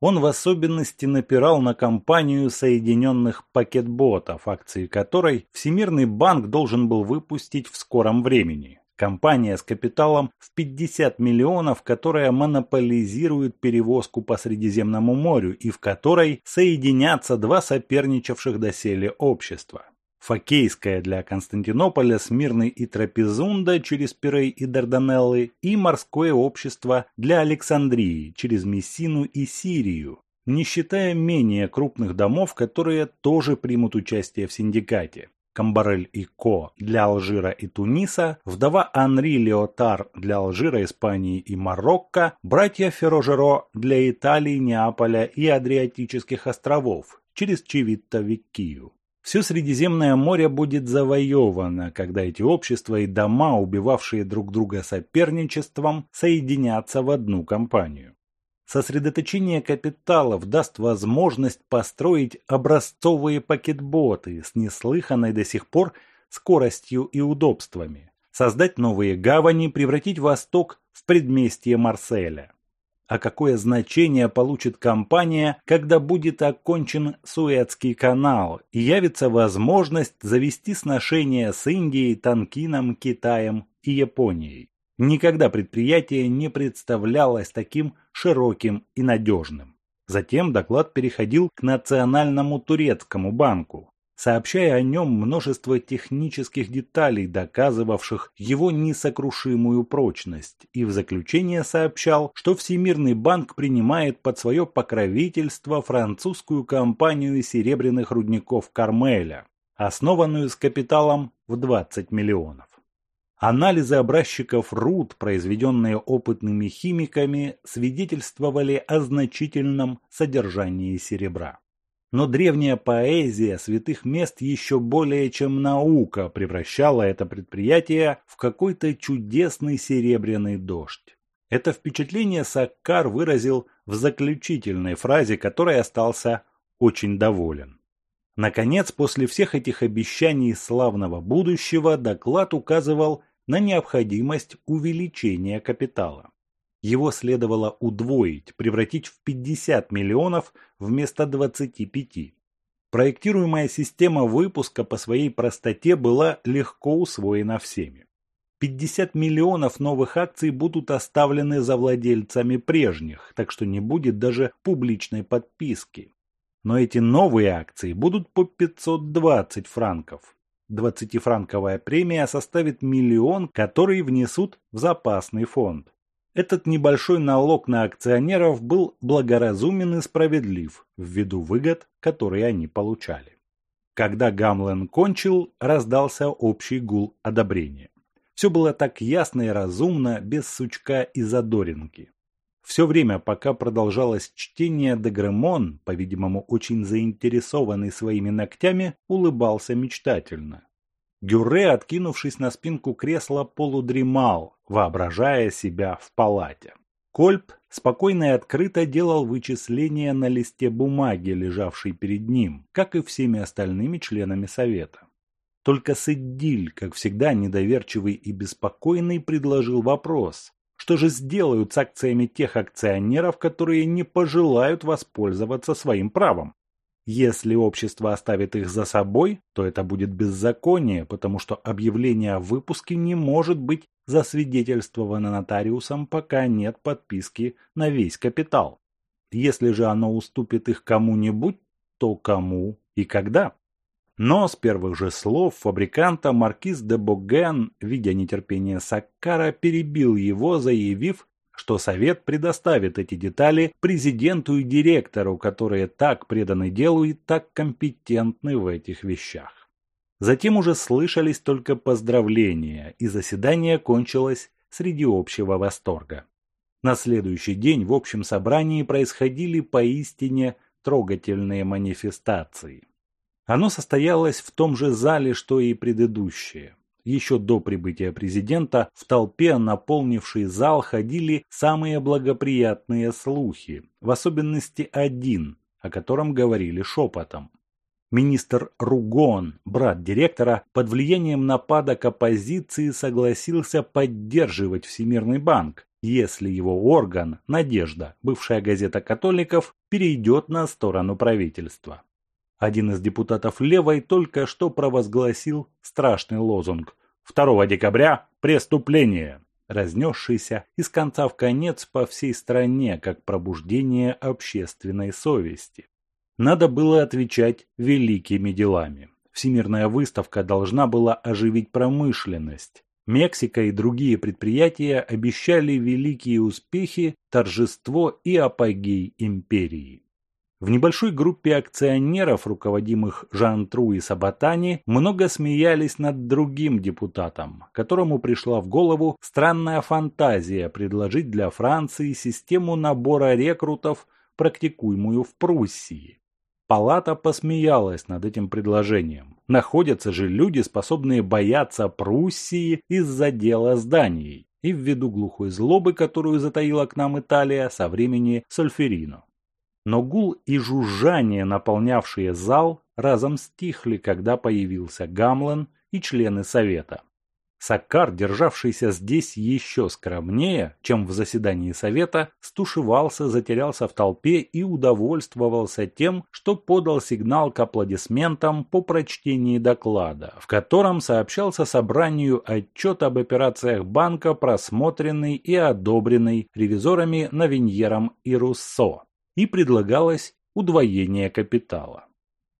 Он в особенности напирал на компанию Соединенных пакетботов, акции которой Всемирный банк должен был выпустить в скором времени. Компания с капиталом в 50 миллионов, которая монополизирует перевозку по Средиземному морю и в которой соединятся два соперничавших доселе общества. Фокейская для Константинополя, Смирны и Трапезунда через Пирей и Дарданеллы и морское общество для Александрии через Мессину и Сирию, не считая менее крупных домов, которые тоже примут участие в синдикате. Камбарель и Ко для Алжира и Туниса, вдова Анри Леотар для Алжира, Испании и Марокко, братья Ферожеро для Италии, Неаполя и Адриатических островов через Чивитто-Виккию. Все Средиземное море будет завоевано, когда эти общества и дома, убивавшие друг друга соперничеством, соединятся в одну компанию. Сосредоточение капиталов даст возможность построить образцовые пакетботы с неслыханной до сих пор скоростью и удобствами, создать новые гавани, превратить Восток в предместье Марселя а какое значение получит компания, когда будет окончен Суэцкий канал и явится возможность завести сношения с Индией, Танкином, Китаем и Японией. Никогда предприятие не представлялось таким широким и надежным. Затем доклад переходил к Национальному турецкому банку, сообщая о нем множество технических деталей, доказывавших его несокрушимую прочность, и в заключение сообщал, что Всемирный банк принимает под свое покровительство французскую компанию серебряных рудников Кармеля, основанную с капиталом в 20 миллионов. Анализы образчиков руд, произведенные опытными химиками, свидетельствовали о значительном содержании серебра. Но древняя поэзия святых мест еще более чем наука превращала это предприятие в какой-то чудесный серебряный дождь. Это впечатление Саккар выразил в заключительной фразе, которой остался очень доволен. Наконец, после всех этих обещаний славного будущего, доклад указывал на необходимость увеличения капитала. Его следовало удвоить, превратить в 50 миллионов вместо 25. Проектируемая система выпуска по своей простоте была легко усвоена всеми. 50 миллионов новых акций будут оставлены за владельцами прежних, так что не будет даже публичной подписки. Но эти новые акции будут по 520 франков. 20-франковая премия составит миллион, который внесут в запасный фонд. Этот небольшой налог на акционеров был благоразумен и справедлив ввиду выгод, которые они получали. Когда Гамлен кончил, раздался общий гул одобрения. Все было так ясно и разумно, без сучка и задоринки. Все время, пока продолжалось чтение, Дегремон, по-видимому, очень заинтересованный своими ногтями, улыбался мечтательно. Гюрре, откинувшись на спинку кресла, полудремал, воображая себя в палате. Кольп спокойно и открыто делал вычисления на листе бумаги, лежавшей перед ним, как и всеми остальными членами совета. Только Сиддиль, как всегда недоверчивый и беспокойный, предложил вопрос. Что же сделают с акциями тех акционеров, которые не пожелают воспользоваться своим правом? Если общество оставит их за собой, то это будет беззаконие, потому что объявление о выпуске не может быть засвидетельствовано нотариусом, пока нет подписки на весь капитал. Если же оно уступит их кому-нибудь, то кому и когда? Но с первых же слов фабриканта маркиз де Боген, видя нетерпение Саккара, перебил его, заявив, что Совет предоставит эти детали президенту и директору, которые так преданы делу и так компетентны в этих вещах. Затем уже слышались только поздравления, и заседание кончилось среди общего восторга. На следующий день в общем собрании происходили поистине трогательные манифестации. Оно состоялось в том же зале, что и предыдущее. Еще до прибытия президента в толпе, наполнившей зал, ходили самые благоприятные слухи, в особенности один, о котором говорили шепотом. Министр Ругон, брат директора, под влиянием нападок оппозиции согласился поддерживать Всемирный банк, если его орган «Надежда», бывшая газета католиков, перейдет на сторону правительства. Один из депутатов левой только что провозгласил страшный лозунг «2 декабря – преступление», разнесшийся из конца в конец по всей стране как пробуждение общественной совести. Надо было отвечать великими делами. Всемирная выставка должна была оживить промышленность. Мексика и другие предприятия обещали великие успехи, торжество и апогей империи. В небольшой группе акционеров, руководимых Жан-Тру и Сабатани, много смеялись над другим депутатом, которому пришла в голову странная фантазия предложить для Франции систему набора рекрутов, практикуемую в Пруссии. Палата посмеялась над этим предложением. Находятся же люди, способные бояться Пруссии из-за дела зданий и ввиду глухой злобы, которую затаила к нам Италия со времени Сольферино. Но гул и жужжание, наполнявшие зал, разом стихли, когда появился Гамлен и члены совета. Саккар, державшийся здесь еще скромнее, чем в заседании совета, стушевался, затерялся в толпе и удовольствовался тем, что подал сигнал к аплодисментам по прочтении доклада, в котором сообщался собранию отчет об операциях банка, просмотренный и одобренный ревизорами Навиньером и Руссо, и предлагалось удвоение капитала.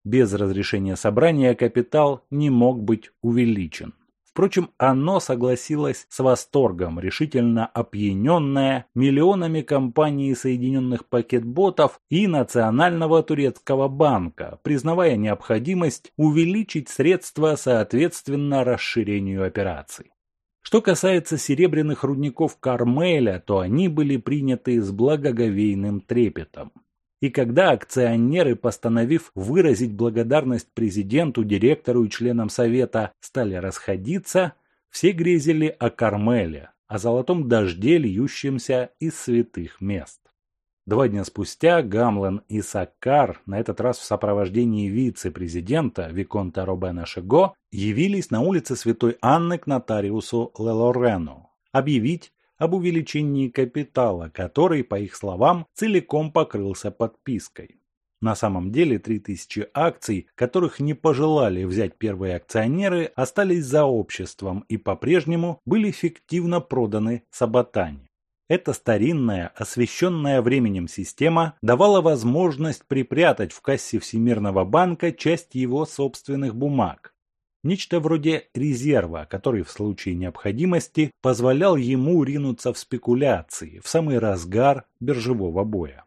Без разрешения собрания капитал не мог быть увеличен. Впрочем, оно согласилось с восторгом, решительно опьяненное миллионами компаний Соединенных пакетботов и Национального турецкого банка, признавая необходимость увеличить средства соответственно расширению операций. Что касается серебряных рудников Кармеля, то они были приняты с благоговейным трепетом. И когда акционеры, постановив выразить благодарность президенту, директору и членам совета, стали расходиться, все грезили о Кармеле, о золотом дожде, льющемся из святых мест. Два дня спустя Гамлен и Саккар, на этот раз в сопровождении вице-президента Виконта Робена Шего, явились на улице Святой Анны к нотариусу Лелорену объявить об увеличении капитала, который, по их словам, целиком покрылся подпиской. На самом деле 3000 акций, которых не пожелали взять первые акционеры, остались за обществом и по-прежнему были фиктивно проданы Саботане. Эта старинная, освещенная временем система давала возможность припрятать в кассе Всемирного банка часть его собственных бумаг, Нечто вроде резерва, который в случае необходимости позволял ему ринуться в спекуляции в самый разгар биржевого боя.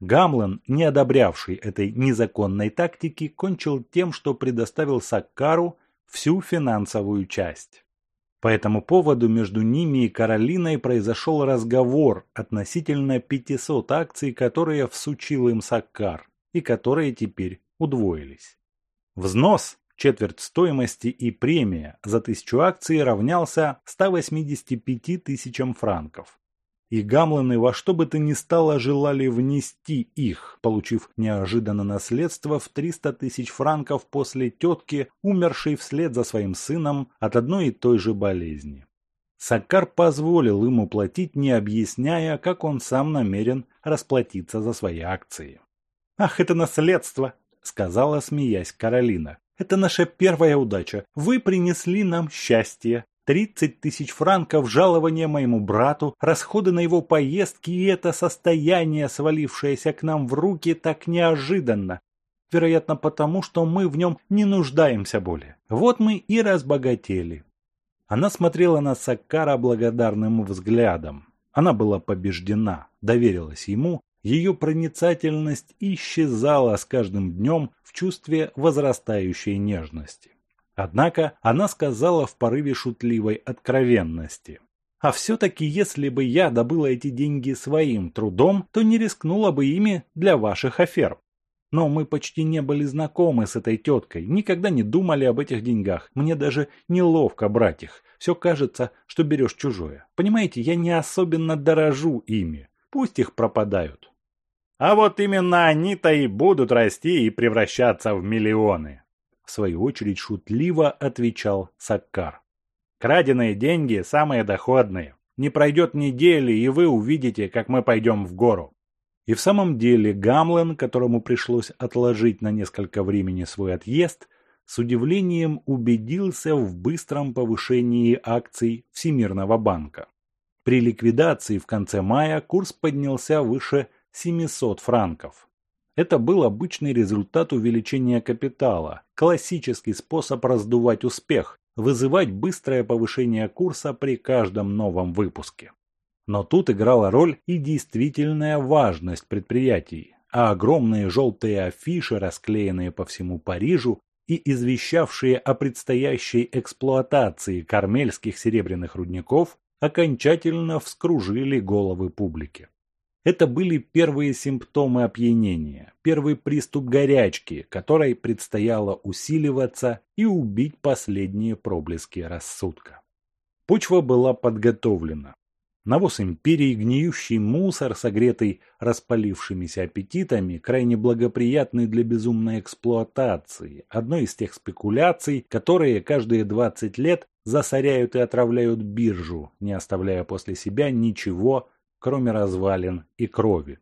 Гамлен, не одобрявший этой незаконной тактики, кончил тем, что предоставил Саккару всю финансовую часть. По этому поводу между ними и Каролиной произошел разговор относительно 500 акций, которые всучил им Саккар, и которые теперь удвоились. Взнос четверть стоимости и премия за тысячу акций равнялся 185 тысячам франков. И гамлены во что бы то ни стало желали внести их, получив неожиданно наследство в 300 тысяч франков после тетки, умершей вслед за своим сыном от одной и той же болезни. Саккар позволил ему платить, не объясняя, как он сам намерен расплатиться за свои акции. «Ах, это наследство!» — сказала, смеясь Каролина. Это наша первая удача. Вы принесли нам счастье. Тридцать тысяч франков жалования моему брату, расходы на его поездки и это состояние, свалившееся к нам в руки так неожиданно. Вероятно, потому что мы в нем не нуждаемся более. Вот мы и разбогатели. Она смотрела на Саккара благодарным взглядом. Она была побеждена, доверилась ему ее проницательность исчезала с каждым днем в чувстве возрастающей нежности. Однако она сказала в порыве шутливой откровенности. «А все-таки, если бы я добыла эти деньги своим трудом, то не рискнула бы ими для ваших афер. Но мы почти не были знакомы с этой теткой, никогда не думали об этих деньгах. Мне даже неловко брать их. Все кажется, что берешь чужое. Понимаете, я не особенно дорожу ими. Пусть их пропадают. А вот именно они-то и будут расти и превращаться в миллионы. В свою очередь шутливо отвечал Саккар. Краденые деньги самые доходные. Не пройдет недели, и вы увидите, как мы пойдем в гору. И в самом деле Гамлен, которому пришлось отложить на несколько времени свой отъезд, с удивлением убедился в быстром повышении акций Всемирного банка. При ликвидации в конце мая курс поднялся выше 700 франков. Это был обычный результат увеличения капитала, классический способ раздувать успех, вызывать быстрое повышение курса при каждом новом выпуске. Но тут играла роль и действительная важность предприятий, а огромные желтые афиши, расклеенные по всему Парижу и извещавшие о предстоящей эксплуатации кармельских серебряных рудников, окончательно вскружили головы публики. Это были первые симптомы опьянения, первый приступ горячки, которой предстояло усиливаться и убить последние проблески рассудка. Почва была подготовлена. Навоз империи, гниющий мусор, согретый распалившимися аппетитами, крайне благоприятный для безумной эксплуатации, одной из тех спекуляций, которые каждые 20 лет засоряют и отравляют биржу, не оставляя после себя ничего, кроме развалин и крови.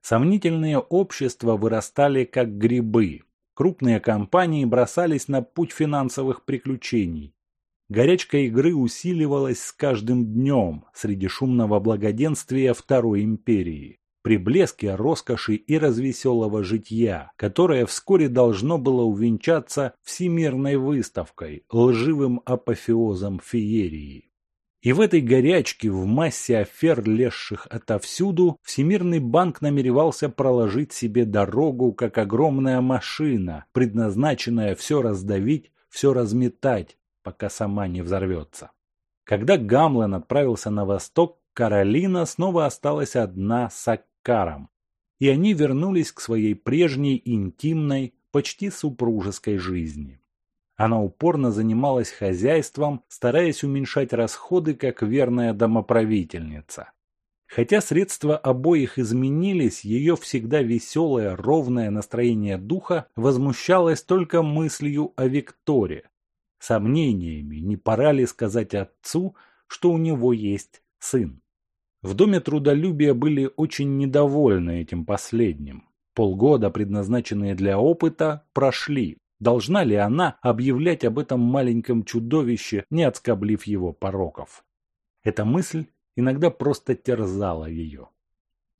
Сомнительные общества вырастали как грибы. Крупные компании бросались на путь финансовых приключений. Горячка игры усиливалась с каждым днем среди шумного благоденствия Второй империи, при блеске роскоши и развеселого житья, которое вскоре должно было увенчаться всемирной выставкой, лживым апофеозом феерии. И в этой горячке, в массе афер, лезших отовсюду, Всемирный банк намеревался проложить себе дорогу, как огромная машина, предназначенная все раздавить, все разметать, пока сама не взорвется. Когда Гамлен отправился на восток, Каролина снова осталась одна с Аккаром, и они вернулись к своей прежней интимной, почти супружеской жизни. Она упорно занималась хозяйством, стараясь уменьшать расходы как верная домоправительница. Хотя средства обоих изменились, ее всегда веселое, ровное настроение духа возмущалось только мыслью о Викторе, сомнениями, не пора ли сказать отцу, что у него есть сын. В доме трудолюбия были очень недовольны этим последним. Полгода, предназначенные для опыта, прошли. Должна ли она объявлять об этом маленьком чудовище, не отскоблив его пороков? Эта мысль иногда просто терзала ее.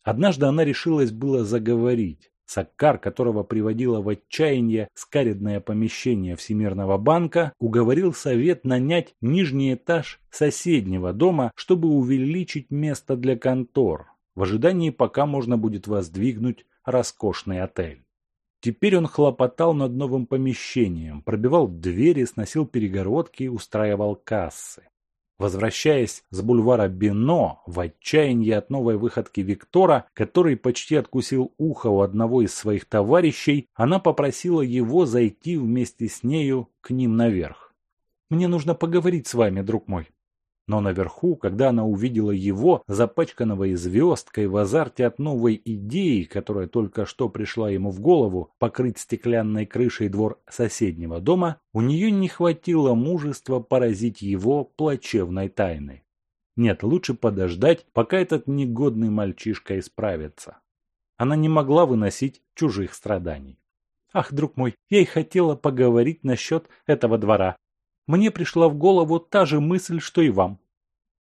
Однажды она решилась было заговорить. Саккар, которого приводило в отчаяние скаридное помещение Всемирного банка, уговорил совет нанять нижний этаж соседнего дома, чтобы увеличить место для контор, в ожидании пока можно будет воздвигнуть роскошный отель. Теперь он хлопотал над новым помещением, пробивал двери, сносил перегородки, устраивал кассы. Возвращаясь с бульвара Бино в отчаянии от новой выходки Виктора, который почти откусил ухо у одного из своих товарищей, она попросила его зайти вместе с нею к ним наверх. «Мне нужно поговорить с вами, друг мой», но наверху, когда она увидела его, запачканного звездкой в азарте от новой идеи, которая только что пришла ему в голову, покрыть стеклянной крышей двор соседнего дома, у нее не хватило мужества поразить его плачевной тайной. Нет, лучше подождать, пока этот негодный мальчишка исправится. Она не могла выносить чужих страданий. Ах, друг мой, я и хотела поговорить насчет этого двора. Мне пришла в голову та же мысль, что и вам.